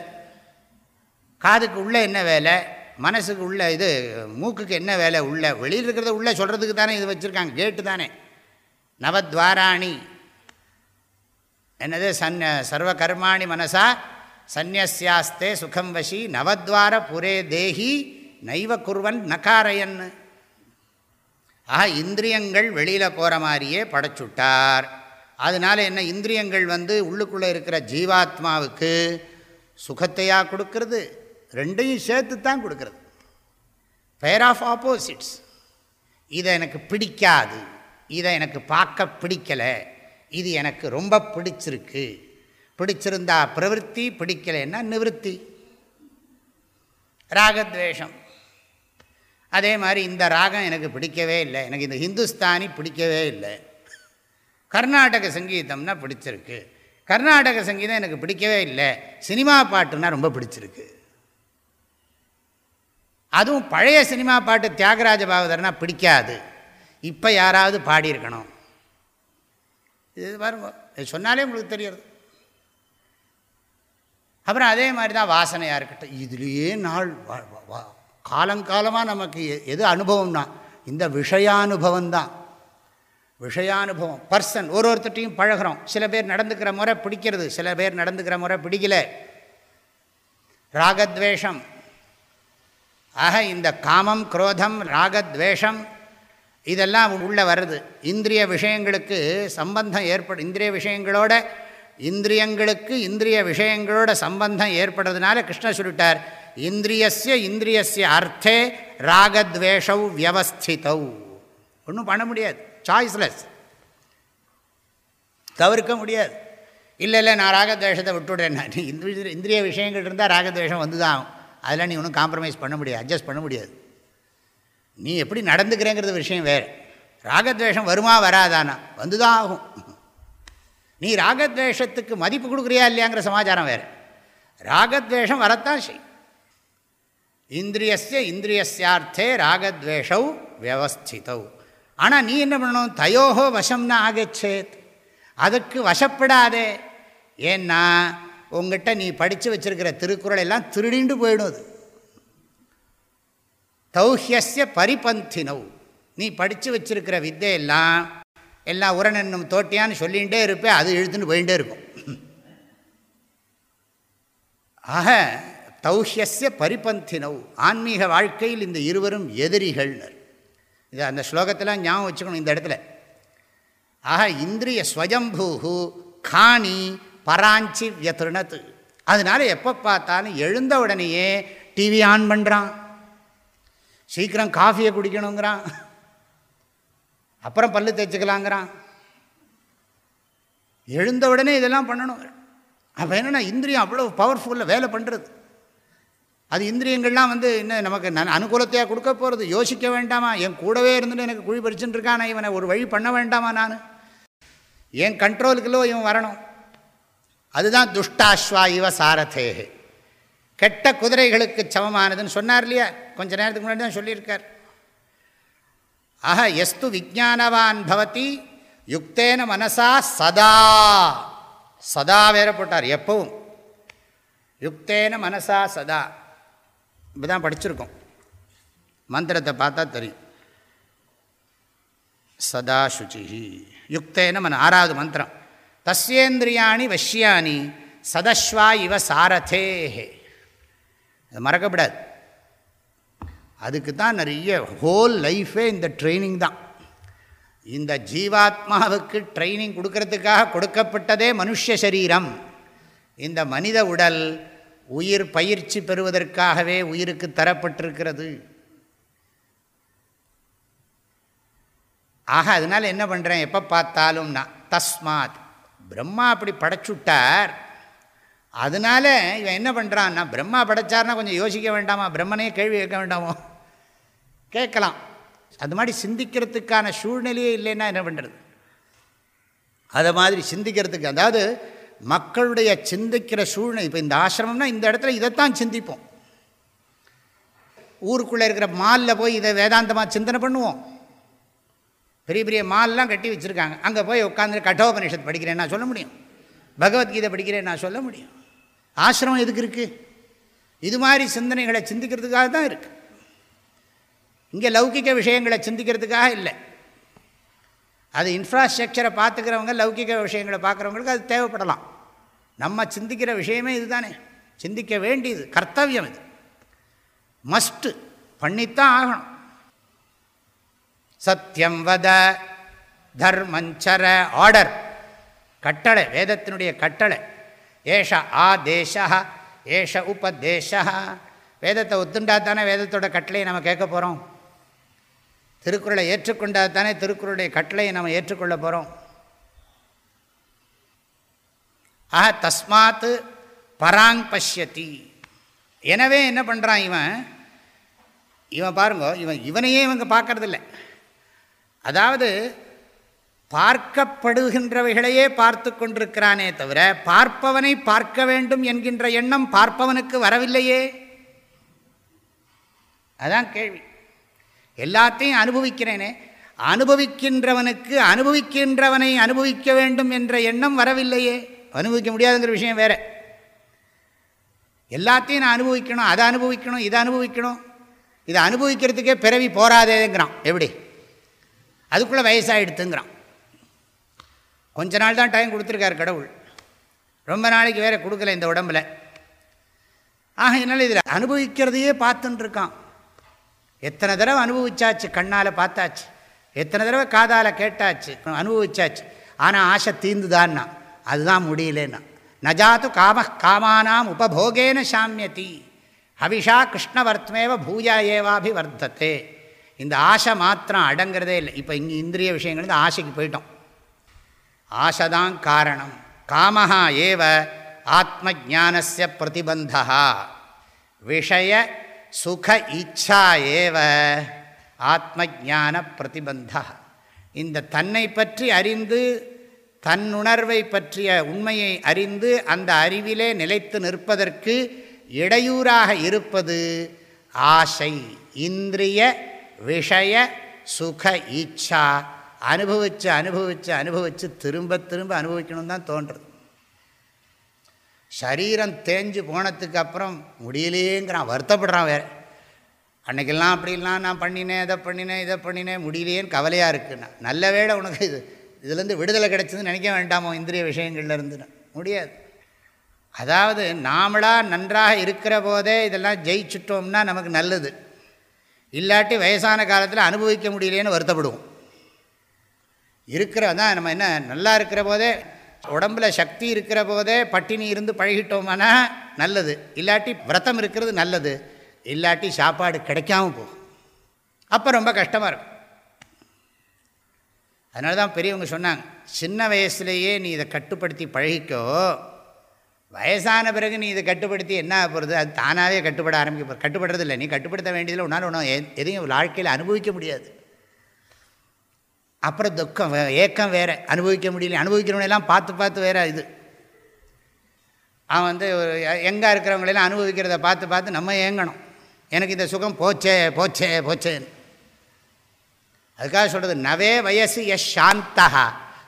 காதுக்கு உள்ளே என்ன வேலை? மனசுக்கு உள்ள இது மூக்குக்கு என்ன வேலை உள்ள? வெளியில் இருக்கிறத உள்ளே சொல்கிறதுக்கு தானே இது வச்சுருக்காங்க கேட்டு தானே. நவத்வாராணி. என்னது? சன் சர்வ கர்மாணி மனசா? சந்நியாஸ்தே சுகம் வசி. நவத்வார புரே தேஹி. நைவ குருவன் நகாரையன். ஆக இந்திரியங்கள் வெளியில் போகிற மாதிரியே படைச்சுட்டார். அதனால் என்ன இந்திரியங்கள் வந்து உள்ளுக்குள்ளே இருக்கிற ஜீவாத்மாவுக்கு சுகத்தையாக கொடுக்கறது? ரெண்டையும் சேர்த்து தான் கொடுக்கறது. பேர் ஆஃப் ஆப்போசிட்ஸ் இதை எனக்கு பிடிக்காது. இதை எனக்கு பார்க்க பிடிக்கலை. இது எனக்கு ரொம்ப பிடிச்சிருக்கு. பிடிச்சிருந்தா பிரவருத்தி பிடிக்கலைன்னா நிவர்த்தி ராகத்வேஷம். அதே மாதிரி இந்த ராகம் எனக்கு பிடிக்கவே இல்லை. எனக்கு இந்த ஹிந்துஸ்தானி பிடிக்கவே இல்லை. கர்நாடக சங்கீதம்னா பிடிச்சிருக்கு. கர்நாடக சங்கீதம் எனக்கு பிடிக்கவே இல்லை. சினிமா பாட்டுன்னா ரொம்ப பிடிச்சிருக்கு. அதுவும் பழைய சினிமா பாட்டு தியாகராஜ பாகவதர்னா பிடிக்காது. இப்போ யாராவது பாடியிருக்கணும். இது பாருங்க இது சொன்னாலே உங்களுக்கு தெரியறது அப்புறம் அதே மாதிரி தான் வாசனையாக இருக்கட்டும். இதுலேயே நாள் காலங்காலமாக நமக்கு எது அனுபவம்னா இந்த விஷயானுபவம் தான் விஷயானுபவம் பர்சன் ஒரு ஒருத்தட்டையும் பழகிறோம். சில பேர் நடந்துக்கிற முறை பிடிக்கிறது சில பேர் நடந்துக்கிற முறை பிடிக்கல. ராகத்வேஷம் ஆக இந்த காமம் குரோதம் ராகத்வேஷம் இதெல்லாம் உள்ளே வருது. இந்திரிய விஷயங்களுக்கு சம்பந்தம் ஏற்படு இந்திரிய விஷயங்களோட இந்திரியங்களுக்கு இந்திரிய விஷயங்களோட சம்பந்தம் ஏற்படுறதுனால கிருஷ்ணர் சொல்லிட்டார் இந்திரியஸ்ய இந்திரியஸ்ய அர்த்தே ராகத்வேஷவ் வியவஸ்திதௌ. ஒன்றும் பண்ண முடியாது. சாய்ஸ்லெஸ் தவிர்க்க முடியாது. இல்லை இல்லை நான் ராகத்வேஷத்தை விட்டுவிடுறேன் நான் இந்திரிய இந்திரிய விஷயங்கள் இருந்தால் ராகத்வேஷம் வந்து தான் ஆகும். அதெல்லாம் நீ ஒன்றும் காம்ப்ரமைஸ் பண்ண முடியாது அட்ஜஸ்ட் பண்ண முடியாது. நீ எப்படி நடந்துக்கிறேங்கிறது விஷயம் வேறு. ராகத்வேஷம் வருமா வராதானா? வந்து தான் ஆகும். நீ ராகத்வேஷத்துக்கு மதிப்பு கொடுக்குறியா இல்லையாங்கிற சமாச்சாரம் வேறு. ராகத்வேஷம் வரத்தான் செய். இந்திரியஸ்ய இந்திரியஸ்யார்த்தே ராகத்வேஷவ் வியவஸ்திதவ் ஆனால் நீ என்ன பண்ணணும்? தயோஹோ வசம்னா ஆகச்சேத். அதுக்கு வசப்படாதே. ஏன்னா உங்ககிட்ட நீ படித்து வச்சிருக்கிற திருக்குறள் எல்லாம் திருடிண்டு போயிடும் அது. தௌஹியஸ்ய பரிபந்தினவ் நீ படித்து வச்சிருக்கிற வித்தையெல்லாம் எல்லாம் உரனென்னும் தோட்டியான்னு சொல்லிகிட்டே இருப்பேன் அது எழுத்துன்னு போயிட்டே இருக்கும். ஆக தௌஹியஸ்ய பரிபந்தினவ் ஆன்மீக வாழ்க்கையில் இந்த இருவரும் எதிரிகள்னர். இது அந்த ஸ்லோகத்தெல்லாம் ஞாபகம் வச்சுக்கணும் இந்த இடத்துல. ஆக இந்திரிய ஸ்வயம்பூஹு காணி பராஞ்சி வியத்ருணத்து அதனால எப்போ பார்த்தாலும் எழுந்த உடனேயே டிவி ஆன் பண்ணுறான் சீக்கிரம் காஃபியை குடிக்கணுங்கிறான். அப்புறம் பல்லு தேய்ச்சிக்கலாங்கிறான். எழுந்த உடனே இதெல்லாம் பண்ணணும். அப்போ என்னென்னா இந்திரியம் அவ்வளோ பவர்ஃபுல்லாக வேலை பண்ணுறது அது இந்திரியங்கள்லாம் வந்து என்ன நமக்கு நன் அனுகூலத்தையாக கொடுக்க போகிறது யோசிக்க வேண்டாமா? என் கூடவே இருந்துட்டு எனக்கு குழி பறிச்சுட்டு இருக்கான்? இவனை ஒரு வழி பண்ண வேண்டாமா நான்? என் கண்ட்ரோலுக்குள்ளோ இவன் வரணும். அதுதான் துஷ்டாஸ்வா இவ சாரதேகே கெட்ட குதிரைகளுக்கு சமமானதுன்னு சொன்னார் இல்லையா? கொஞ்ச நேரத்துக்கு முன்னாடி தான் சொல்லியிருக்கார். ஆஹா எஸ்து விஜானவான் பவதி யுக்தேன மனசா சதா. சதா வேற போட்டார் எப்பவும். யுக்தேன மனசா சதா. இப்படிதான் தான் படிச்சிருக்கோம். மந்திரத்தை பார்த்தா தெரியும். சதா சுச்சி யுக்தேன மன ஆறாவது மந்திரம். தஸ்யேந்திரியாணி வஷ்யானி சதஸ்வா இவ சாரதேஹே. அது மறக்கப்படாது. அதுக்கு தான் நிறைய ஹோல் லைஃபே இந்த ட்ரைனிங் தான். இந்த ஜீவாத்மாவுக்கு ட்ரைனிங் கொடுக்கறதுக்காக கொடுக்கப்பட்டதே மனுஷ சரீரம். இந்த மனித உடல் உயிர் பயிற்சி பெறுவதற்காகவே உயிருக்கு தரப்பட்டிருக்கிறது. ஆக அதனால் என்ன பண்ணுறேன் எப்போ பார்த்தாலும் நான் தஸ்மாத். பிரம்மா அப்படி படைச்சுட்டார். அதனால் இவன் என்ன பண்ணுறான்னா பிரம்மா படைச்சார்னா கொஞ்சம் யோசிக்க வேண்டாமா? பிரம்மனே கேள்வி கேட்க வேண்டாமோ? கேட்கலாம். அது மாதிரி சிந்திக்கிறதுக்கான சூழ்நிலையே இல்லைன்னா என்ன பண்ணுறது அதை மாதிரி சிந்திக்கிறதுக்கு அதாவது மக்களுடைய சிந்திக்கிற சூழ்நிலை இப்போ இந்த ஆசிரமம்னா இந்த இடத்துல இதைத்தான் சிந்திப்போம். ஊருக்குள்ளே இருக்கிற மாலில் போய் இதை வேதாந்தமாக சிந்தனை பண்ணுவோம். பெரிய பெரிய மால்லாம் கட்டி வச்சுருக்காங்க. அங்கே போய் உட்காந்து கட்டோபனிஷத் படிக்கிறேன் நான் சொல்ல முடியும். பகவத்கீதை படிக்கிறேன் நான் சொல்ல முடியும். ஆசிரமம் எதுக்கு இருக்குது இது மாதிரி சிந்தனைகளை சிந்திக்கிறதுக்காக தான் இருக்குது இங்கே லௌகிக்க விஷயங்களை சிந்திக்கிறதுக்காக இல்லை. அது இன்ஃப்ராஸ்ட்ரக்சரை பார்த்துக்கிறவங்க லௌகிக விஷயங்களை பார்க்குறவங்களுக்கு அது தேவைப்படலாம். நம்ம சிந்திக்கிற விஷயமே இதுதானே. சிந்திக்க வேண்டியது கர்த்தவியம் இது. மஸ்ட்டு பண்ணித்தான் ஆகணும். சத்தியம் வத தர்மஞ்சர ஆர்டர். கட்டளை வேதத்தினுடைய கட்டளை. ஏஷ ஆதேச ஏஷ உபதேச வேதத்தை ஒத்துண்டா தானே வேதத்தோட கட்டளையை நம்ம கேட்க போகிறோம் திருக்குறளை ஏற்றுக்கொண்டா தானே திருக்குறளுடைய கட்டளையை நம்ம ஏற்றுக்கொள்ள போகிறோம் ஆக தஸ்மாத் பராங் பஷ்யதி. எனவே என்ன பண்ணுறான் இவன்? இவன் பாருங்க இவன் இவனையே இவங்க பார்க்கறதில்ல. அதாவது பார்க்கப்படுகின்றவைகளையே பார்த்து கொண்டிருக்கிறானே தவிர பார்ப்பவனை பார்க்க வேண்டும் என்கின்ற எண்ணம் பார்ப்பவனுக்கு வரவில்லையே? அதான் கேள்வி. எல்லாத்தையும் அனுபவிக்கிறேனே. அனுபவிக்கின்றவனுக்கு அனுபவிக்கின்றவனை அனுபவிக்க வேண்டும் என்ற எண்ணம் வரவில்லையே? அனுபவிக்க முடியாதுங்கிற விஷயம் வேறு. எல்லாத்தையும் நான் அனுபவிக்கணும் அதை அனுபவிக்கணும் இதை அனுபவிக்கணும். இதை அனுபவிக்கிறதுக்கே பிறவி போராதேங்கிறான் எப்படி? அதுக்குள்ளே வயசாகிடுத்துங்கிறான் கொஞ்ச நாள் தான் டைம் கொடுத்துருக்கார் கடவுள். ரொம்ப நாளைக்கு வேறு கொடுக்கல இந்த உடம்பில். ஆக என்னால் இதில் அனுபவிக்கிறதையே பார்த்துட்டுருக்கான் எத்தனை தடவை அனுபவிச்சாச்சு கண்ணால் பார்த்தாச்சு. எத்தனை தடவை காதால் கேட்டாச்சு அனுபவிச்சாச்சு. ஆனால் ஆசை தீர்ந்துதான்னா அதுதான் முடியலன்னா. நஜாத்து காம காமானாம் உபபோகேன சாமியதி. ஹவிஷா கிருஷ்ணவர்த்மேவ பூஜா ஏவாபி வர்த்தத்தை இந்த ஆசை மாத்திரம் அடங்கிறதே இல்லை. இப்போ இங்கே இந்திரிய விஷயங்கள் ஆசைக்கு போயிட்டோம். ஆசை தான் காரணம். காமஹா ஏவ ஆத்ம ஜானசிய பிரதிபந்தா விஷய சுக இச்சா ஏவ ஆத்ம ஜான பிரதிபந்தா இந்த தன்னை பற்றி அறிந்து தன்னுணர்வை பற்றிய உண்மையை அறிந்து அந்த அறிவிலே நிலைத்து நிற்பதற்கு இடையூறாக இருப்பது ஆசை. இந்திரிய விஷய சுக ஈச்சா அனுபவித்து அனுபவித்து அனுபவித்து திரும்ப திரும்ப அனுபவிக்கணும் தான் தோன்றுறது. சரீரம் தேஞ்சு போனதுக்கு அப்புறம் முடியலேங்கிறான் வருத்தப்படுறான் வேறு. அன்றைக்கெல்லாம் அப்படிலாம் நான் பண்ணினேன் இதை பண்ணினேன் இதை பண்ணினேன் முடியலேன்னு கவலையாக இருக்குண்ணா நல்ல வேலை உனக்கு இது இதுலேருந்து விடுதலை கிடைச்சதுன்னு நினைக்க வேண்டாமோ இந்திரிய விஷயங்கள்லேருந்து முடியாது. அதாவது நாமளாக நன்றாக இருக்கிற போதே இதெல்லாம் ஜெயிச்சுட்டோம்னா நமக்கு நல்லது. இல்லாட்டி வயசான காலத்தில் அனுபவிக்க முடியலேன்னு வருத்தப்படுவோம். இருக்கிற தான் நம்ம என்ன நல்லா இருக்கிற போதே உடம்பில் சக்தி இருக்கிற போதே பட்டினி இருந்து பழகிட்டோம்னா நல்லது. இல்லாட்டி விரதம் இருக்கிறது நல்லது. இல்லாட்டி சாப்பாடு கிடைக்காம போகும். அப்போ ரொம்ப கஷ்டமாக இருக்கும். அதனால தான் பெரியவங்க சொன்னாங்க சின்ன வயசுலேயே நீ இதை கட்டுப்படுத்தி பழகிக்கோ வயசான பிறகு நீ இதை கட்டுப்படுத்தி என்ன போகிறது அது தானாகவே கட்டுப்பட ஆரம்பிக்க போகிற கட்டுப்படுறது இல்லை நீ கட்டுப்படுத்த வேண்டியதில் உன்னால் ஒன்றும் எதையும் வாழ்க்கையில் அனுபவிக்க முடியாது. அப்புறம் துக்கம் ஏக்கம் வேறு. அனுபவிக்க முடியல. அனுபவிக்கிறவனெல்லாம் பார்த்து பார்த்து வேறு இது. அவன் வந்து எங்கே இருக்கிறவங்களெல்லாம் அனுபவிக்கிறத பார்த்து பார்த்து நம்ம ஏங்கணும். எனக்கு இந்த சுகம் போச்சே போச்சே போச்சேன்னு. அதுக்காக சொல்கிறது நவே வயசு எஸ் சாந்தா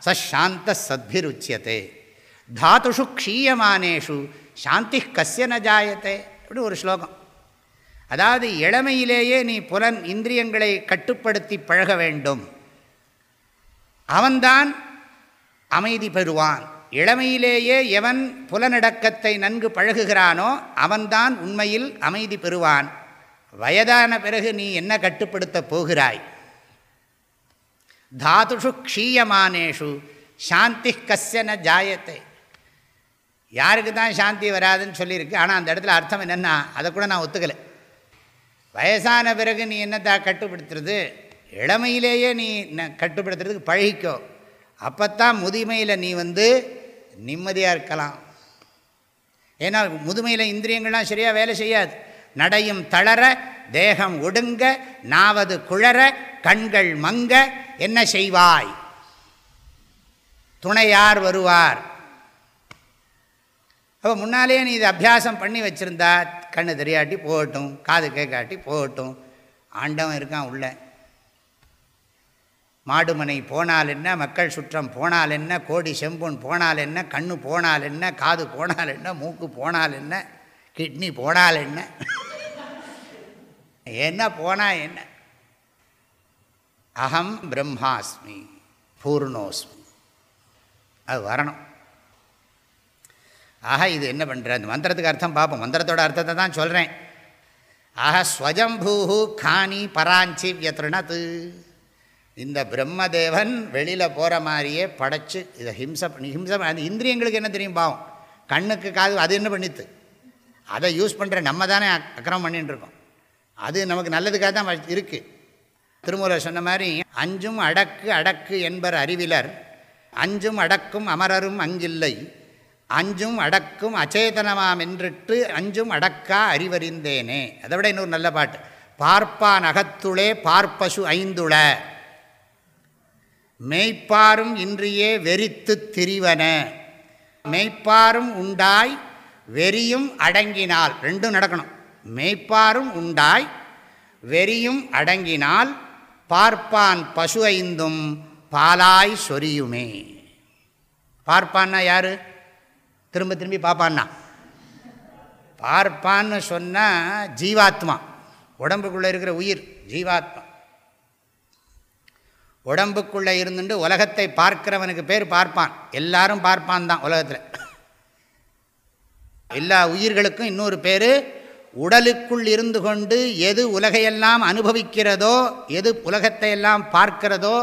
ச சாந்த சத்பிருச்சியத்தை தாத்துஷு க்ஷீயமானேஷு சாந்தி கசிய ந ஜாயத்தை அப்படி ஒரு ஸ்லோகம் அதாவது இளமையிலேயே நீ புலன் இந்திரியங்களை கட்டுப்படுத்தி பழக வேண்டும். அவன்தான் அமைதி பெறுவான். இளமையிலேயே எவன் புலனடக்கத்தை நன்கு பழகுகிறானோ அவன்தான் உண்மையில் அமைதி பெறுவான். வயதான பிறகு நீ என்ன கட்டுப்படுத்த போகிறாய்? தாதுஷு க்ஷீயமானேஷு சாந்தி கசியன ஜாயத்தை யாருக்கு தான் சாந்தி வராதுன்னு சொல்லியிருக்கு. ஆனால் அந்த இடத்துல அர்த்தம் என்னென்னா அதை கூட நான் ஒத்துக்கலை. வயசான பிறகு நீ என்னத்தா கட்டுப்படுத்துறது? இளமையிலேயே நீ கட்டுப்படுத்துறதுக்கு பழகிக்கோ. அப்போத்தான் முதுமையில் நீ வந்து நிம்மதியாக இருக்கலாம். ஏன்னா முதுமையில் இந்திரியங்கள்லாம் சரியாக வேலை செய்யாது. நடையும் தளர தேகம் ஒடுங்க நாவது குழற கண்கள் மங்க என்ன செய்வாய்? துணையார் வருவார். அப்போ முன்னாலேயே நீ இது அபியாசம் பண்ணி வச்சுருந்தா கண்ணு தெரியாட்டி போகட்டும் காது கேட்காட்டி போகட்டும். ஆண்டவன் இருக்கான் உள்ள. மாடுமனை போனால் என்ன மக்கள் சுற்றம் போனால் என்ன கோடி செம்புன் போனால் என்ன கண்ணு போனால் என்ன காது போனால் என்ன மூக்கு போனால் என்ன கிட்னி போனால் என்ன. என்ன போனால் என்ன? அகம் பிரம்மாஸ்மி பூர்ணோஸ்மி. அது வரணும். ஆக இது என்ன பண்ணுற அந்த மந்திரத்துக்கு அர்த்தம் பார்ப்போம் மந்திரத்தோட அர்த்தத்தை தான் சொல்கிறேன் ஆக ஸ்வஜம்பூஹு காணி பராஞ்சி வியத்ருணத்து இந்த பிரம்மதேவன் வெளியில் போகிற மாதிரியே படைச்சு இதை ஹிம்ச ஹிம்ச அந்த இந்திரியங்களுக்கு என்ன தெரியும் பாவம்? கண்ணுக்கு காது அது என்ன பண்ணித்து? அதை யூஸ் பண்ணுற நம்ம தானே அக்கிரமம் பண்ணிகிட்டு இருக்கோம். அது நமக்கு நல்லதுக்காக தான் இருக்குது திருமூலர் சொன்ன மாதிரி அஞ்சும் அடக்கு அடக்கு என்பர் அறிவிலர். அஞ்சும் அடக்கும் அமரரும் அங்கில்லை. அஞ்சும் அடக்கும் அச்சேதனமாம் என்றிட்டு அஞ்சும் அடக்கா அறிவறிந்தேனே. அதை விட இன்னொரு நல்ல பாட்டு. பார்ப்பான் அகத்துளே பார்ப்பசு ஐந்துள. மெய்ப்பாரும் இன்றியே வெறித்து திரிவன. மெய்ப்பாரும் உண்டாய் வெறியும் அடங்கினால். ரெண்டும் நடக்கணும். மெய்ப்பாரும் உண்டாய் வெறியும் அடங்கினால் பார்ப்பான் பசு ஐந்தும் பாலாய் சொரியுமே. பார்ப்பான்னா யார்? திரும்ப திரும்பி பார்ப்பான்னா. பார்ப்பான்னு சொன்னால் ஜீவாத்மா. உடம்புக்குள்ளே இருக்கிற உயிர் ஜீவாத்மா. உடம்புக்குள்ளே இருந்துட்டு உலகத்தை பார்க்கிறவனுக்கு பேர் பார்ப்பான். எல்லாரும் பார்ப்பான் தான் உலகத்தில். எல்லா உயிர்களுக்கும் இன்னொரு பேர் உடலுக்குள் இருந்து கொண்டு எது உலகையெல்லாம் அனுபவிக்கிறதோ எது உலகத்தை எல்லாம் பார்க்கிறதோ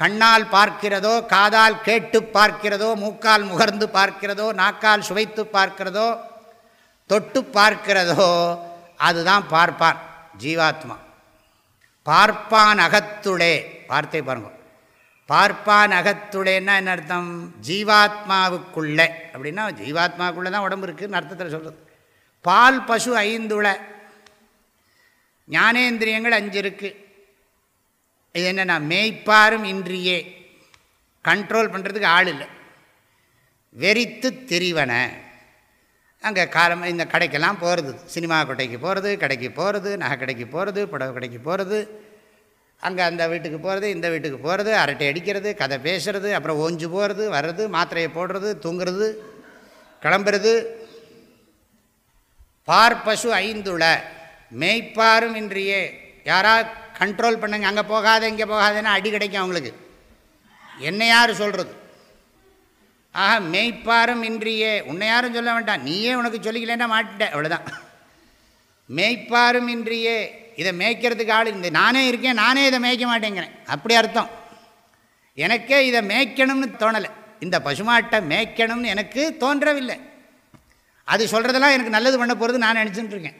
கண்ணால் பார்க்கிறதோ காதால் கேட்டு பார்க்கிறதோ மூக்கால் முகர்ந்து பார்க்கிறதோ நாக்கால் சுவைத்து பார்க்கிறதோ தொட்டு பார்க்கிறதோ அதுதான் பார்ப்பான் ஜீவாத்மா. பார்ப்பான் அகத்துளே வார்த்தை பாருங்க. பார்ப்பான் அகத்துளேன்னா என்ன அர்த்தம்? ஜீவாத்மாவுக்குள்ளே. அப்படின்னா ஜீவாத்மாவுக்குள்ளே தான் உடம்பு இருக்குதுன்னு அர்த்தத்தில் சொல்கிறது பால் பசு ஐந்துள. ஞானேந்திரியங்கள் அஞ்சு இருக்குது இது என்னென்னா மேய்ப்பாரும் இன்றியே. கண்ட்ரோல் பண்ணுறதுக்கு ஆள் இல்லை. வெறித்து தெரிவன. அங்கே காலம் இந்த கடைக்கெல்லாம் போகிறது சினிமா கொட்டைக்கு போகிறது கடைக்கு போகிறது நகை கடைக்கு போகிறது புடவை கடைக்கு போகிறது அங்கே அந்த வீட்டுக்கு போகிறது இந்த வீட்டுக்கு போகிறது அரட்டை அடிக்கிறது கதை பேசுறது அப்புறம் ஓஞ்சு போகிறது வர்றது மாத்திரையை போடுறது தூங்குறது கிளம்புறது. பார் பசு ஐந்துள. மேய்ப்பாரும் இன்றியே. யாரா கண்ட்ரோல் பண்ணுங்க அங்கே போகாத இங்கே போகாதேன்னா அடி கிடைக்கும் அவங்களுக்கு. என்ன யார் சொல்கிறது ஆஹா மேய்ப்பாரும் இன்றியே. உன்னை யாரும் சொல்ல வேண்டாம். நீயே உனக்கு சொல்லிக்கலன்னா மாட்டிட்ட. அவ்வளோதான் மேய்ப்பாரும் இன்றியே. இதை மேய்க்கிறதுக்கு ஆள் இந்த நானே இருக்கேன் நானே இதை மேய்க்க மாட்டேங்கிறேன். அப்படி அர்த்தம். எனக்கே இதை மேய்க்கணும்னு தோணலை. இந்த பசுமாட்டை மேய்க்கணும்னு எனக்கு தோன்றவில்லை. அது சொல்கிறதெல்லாம் எனக்கு நல்லது பண்ண போகிறது நான் நினச்சிட்டுருக்கேன்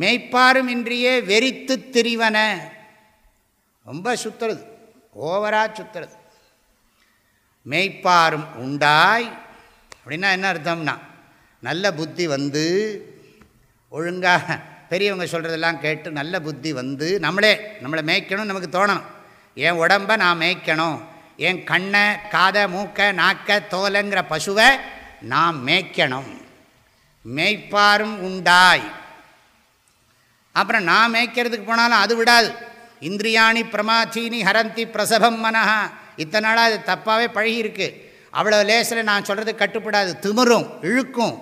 மேய்ப்பாரும் இன்றியே வெறித்து திரிவன. ரொம்ப சுற்றுறது ஓவராக சுற்றுறது மேய்ப்பாரும் உண்டாய். அப்படின்னா என்ன அர்த்தம்னா நல்ல புத்தி வந்து ஒழுங்காக பெரியவங்க சொல்கிறதெல்லாம் கேட்டு நல்ல புத்தி வந்து நம்மளே நம்மளை மேய்க்கணும் நமக்கு தோணணும். என் உடம்பை நான் மேய்க்கணும். என் கண்ணை காதை மூக்க நாக்க தோலைங்கிற பசுவை நான் மேய்க்கணும். மேய்ப்பாரும் உண்டாய். அப்புறம் நான் மேய்க்கிறதுக்கு போனாலும் அது விடாது. இந்திரியாணி பிரமாத்தீனி ஹரந்தி பிரசவம் மனஹா. இத்தனை நாளாக அது தப்பாகவே பழகியிருக்கு. அவ்வளோ லேசில் நான் சொல்கிறது கட்டுப்படாது. திமிரும் இழுக்கும்.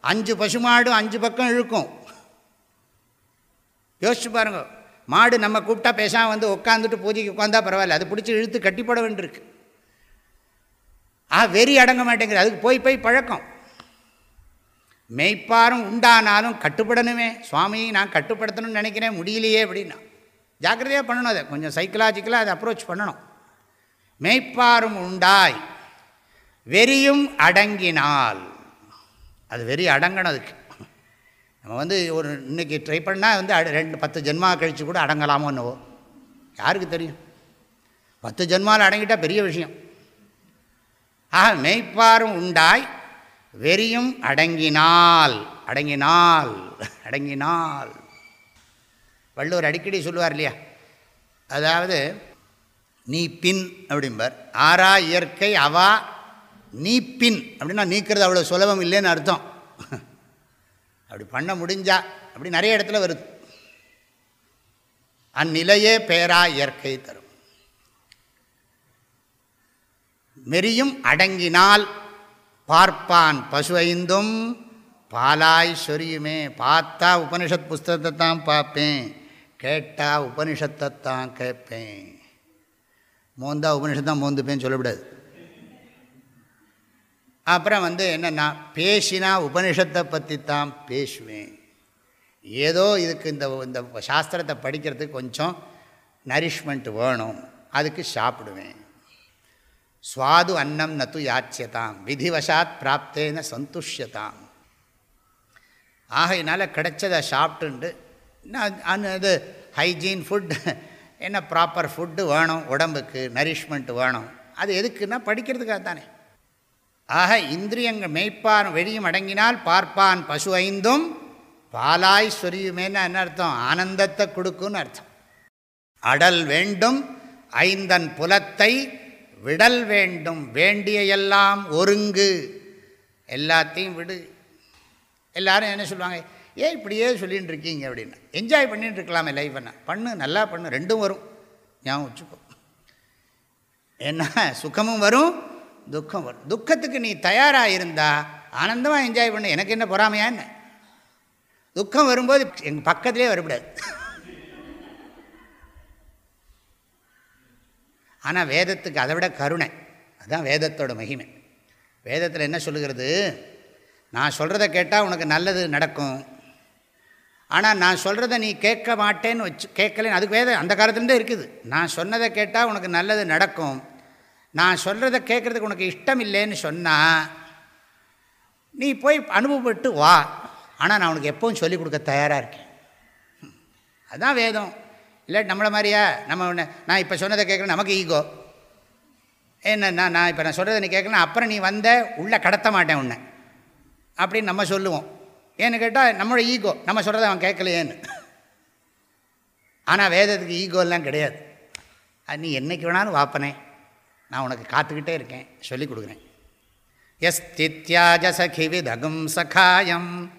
அஞ்சு பசுமாடும் அஞ்சு பக்கம் இழுக்கும். யோசிச்சு பாருங்க. மாடு நம்ம கூப்பிட்டா பேசாமல் வந்து உட்காந்துட்டு பூஜைக்கு உட்காந்தா பரவாயில்ல. அது பிடிச்சி இழுத்து கட்டிப்பட வேண்டியிருக்கு. ஆ வெறி அடங்க மாட்டேங்கிறது அதுக்கு போய் போய் பழக்கம். மெய்ப்பாரும் உண்டானாலும் கட்டுப்படணுமே. சுவாமி நான் கட்டுப்படுத்தணும்னு நினைக்கிறேன் முடியலையே அப்படின்னா. ஜாக்கிரதையாக பண்ணணும் அதை. கொஞ்சம் சைக்கலாஜிக்கலாக அதை அப்ரோச் பண்ணணும். மெய்ப்பாரும் உண்டாய் வெறியும் அடங்கினால். அது வெறி அடங்கணும் அதுக்கு. நம்ம வந்து ஒரு இன்றைக்கி ட்ரை பண்ணால் வந்து ரெண்டு பத்து ஜென்மா கழித்து கூட அடங்கலாமோ என்னவோ. யாருக்கு தெரியும்? பத்து ஜென்மாவில் அடங்கிட்டால் பெரிய விஷயம். ஆக மெய்ப்பாரும் உண்டாய் வெறியும் அடங்கினால் அடங்கினால் அடங்கினால். வள்ளுவர் அடிக்கடி சொல்லுவார் இல்லையா? அதாவது நீ பின் அப்படிம்பார். ஆறா இயற்கை அவா நீ பின் அப்படின்னா நீக்கிறது அவ்வளோ சுலபம் இல்லைன்னு அர்த்தம். அப்படி பண்ண முடிஞ்சா அப்படி நிறைய இடத்துல வருது. அந்நிலையே பேரா இயற்கை தரும். மெரியும் அடங்கினால் பார்ப்பான் பசு ஐந்தும் பாலாய் சொரியுமே. பார்த்தா உபனிஷத் புஸ்தகத்தை தான் பார்ப்பேன். கேட்டால் உபனிஷத்தை தான் கேட்பேன். மோந்தா உபனிஷத் தான் மோந்துப்பேன்னு சொல்லக்கூடாது அப்புறம் வந்து என்னென்னா பேசினா உபனிஷத்தை பற்றி தான் பேசுவேன். ஏதோ இதுக்கு இந்த இந்த சாஸ்திரத்தை படிக்கிறதுக்கு கொஞ்சம் நரிஷ்மெண்ட் வேணும். அதுக்கு சாப்பிடுவேன். சுவாது அன்னம் நத்து யாச்சியதாம். விதிவசாத் பிராப்தேன சந்துஷ்யதாம். ஆகையினால கிடைச்சதை சாப்பிட்டுண்டு நான் அது ஹைஜீன் ஃபுட் என்ன ப்ராப்பர் ஃபுட்டு வேணும் உடம்புக்கு நரிஷ்மெண்ட் வேணும். அது எதுக்குன்னா படிக்கிறதுக்காக தானே ஆக இந்திரியங்கள் மெய்ப்பான் வெளியும் அடங்கினால் பார்ப்பான் பசு ஐந்தும் பாலாய் சொரியுமேன்னு என்ன அர்த்தம்? ஆனந்தத்தை கொடுக்குன்னு அர்த்தம். அடல் வேண்டும் ஐந்தன் புலத்தை விடல் வேண்டும். வேண்டிய எல்லாம் ஒருங்கு. எல்லாத்தையும் விடு. எல்லாரும் என்ன சொல்லுவாங்க? ஏன் இப்படியே சொல்லிகிட்டு இருக்கீங்க அப்படின்னு. என்ஜாய் பண்ணிட்டு இருக்கலாமே லைஃப் என்ன பண்ணு நல்லா பண்ணு. ரெண்டும் வரும். ஞாபகம் வச்சுக்கோ. என்ன சுகமும் வரும் துக்கம் வரும். துக்கத்துக்கு நீ தயாராக இருந்தால் ஆனந்தமாக என்ஜாய் பண்ணு. எனக்கு என்ன பொறாமையா என்ன? துக்கம் வரும்போது எங்கள் பக்கத்துலேயே வரக்கூடாது. ஆனால் வேதத்துக்கு அதை விட கருணை. அதுதான் வேதத்தோட மகிமை. வேதத்தில் என்ன சொல்லுகிறது? நான் சொல்கிறத கேட்டால் உனக்கு நல்லது நடக்கும். ஆனால் நான் சொல்கிறத நீ கேட்க மாட்டேன்னு வச்சு கேட்கலன்னு அதுக்கு வேதம் அந்த காலத்துலேருந்தே இருக்குது. நான் சொன்னதை கேட்டால் உனக்கு நல்லது நடக்கும். நான் சொல்கிறத கேட்குறதுக்கு உனக்கு இஷ்டம் இல்லைன்னு சொன்னால் நீ போய் அனுபவப்பட்டு வா. ஆனால் நான் உனக்கு எப்பவும் சொல்லிக் கொடுக்க தயாராக இருக்கேன். அதுதான் வேதம். இல்லை நம்மளை மாதிரியா? நம்ம ஒன்று நான் இப்போ சொன்னதை கேட்குறேன் நமக்கு ஈகோ என்ன நான் இப்போ நான் சொல்கிறத நீ கேட்கலாம் அப்புறம் நீ வந்த உள்ளே கடத்த மாட்டேன் உன்னை. அப்படின்னு நம்ம சொல்லுவோம். ஏன்னு கேட்டால் நம்மளோட ஈகோ நம்ம சொல்கிறத அவன் கேட்கலையேன்னு. ஆனால் வேதத்துக்கு ஈகோலாம் கிடையாது. அது நீ என்றைக்கு வேணாலும் வாப்பனே. நான் உனக்கு காத்துக்கிட்டே இருக்கேன் சொல்லிக் கொடுக்குறேன். எஸ் தித்யாஜ சகிவி தகும் சகாயம்.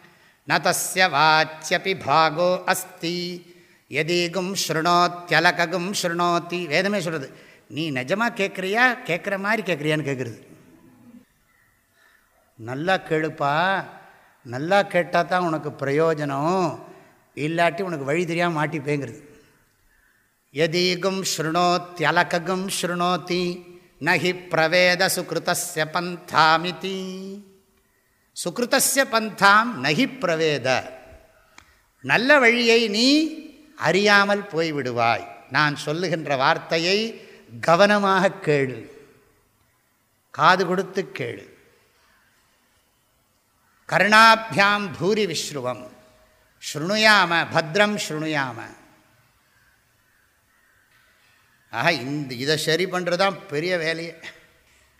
நதஸ்ய தஸ்ய வாச்சியபி பாகோ அஸ்தி. எதீகும் ஸ்ருணோத்தியலகும் ஸ்ருணோத்தி. வேதமே சொல்கிறது நீ நிஜமாக கேட்குறியா கேட்குற மாதிரி கேட்குறியான்னு கேட்குறது நல்லா கேளுப்பா. நல்லா கேட்டால் தான் உனக்கு பிரயோஜனம். இல்லாட்டி உனக்கு வழி தெரியாமல் மாட்டிப்பேங்கிறது. எதீகும் ஸ்ருணோத்தியலகும் ஸ்ருணோத்தி. நகி பிரவேத சுகிருத்தஸ்ய பந்தாமிதி. சுகிருத்தஸ்ய பந்தாம் நகி பிரவேத. நல்ல வழியை நீ அறியாமல் போய்விடுவாய். நான் சொல்லுகின்ற வார்த்தையை கவனமாக கேளு. காது கொடுத்து கேளு. கருணாபியாம் பூரி விஸ்ருவம் ஸ்ருணுயாம பத்ரம் ஸ்ருணுயாம ஆக இந்த இதை சரி பண்ணுறது தான் பெரிய வேலையே.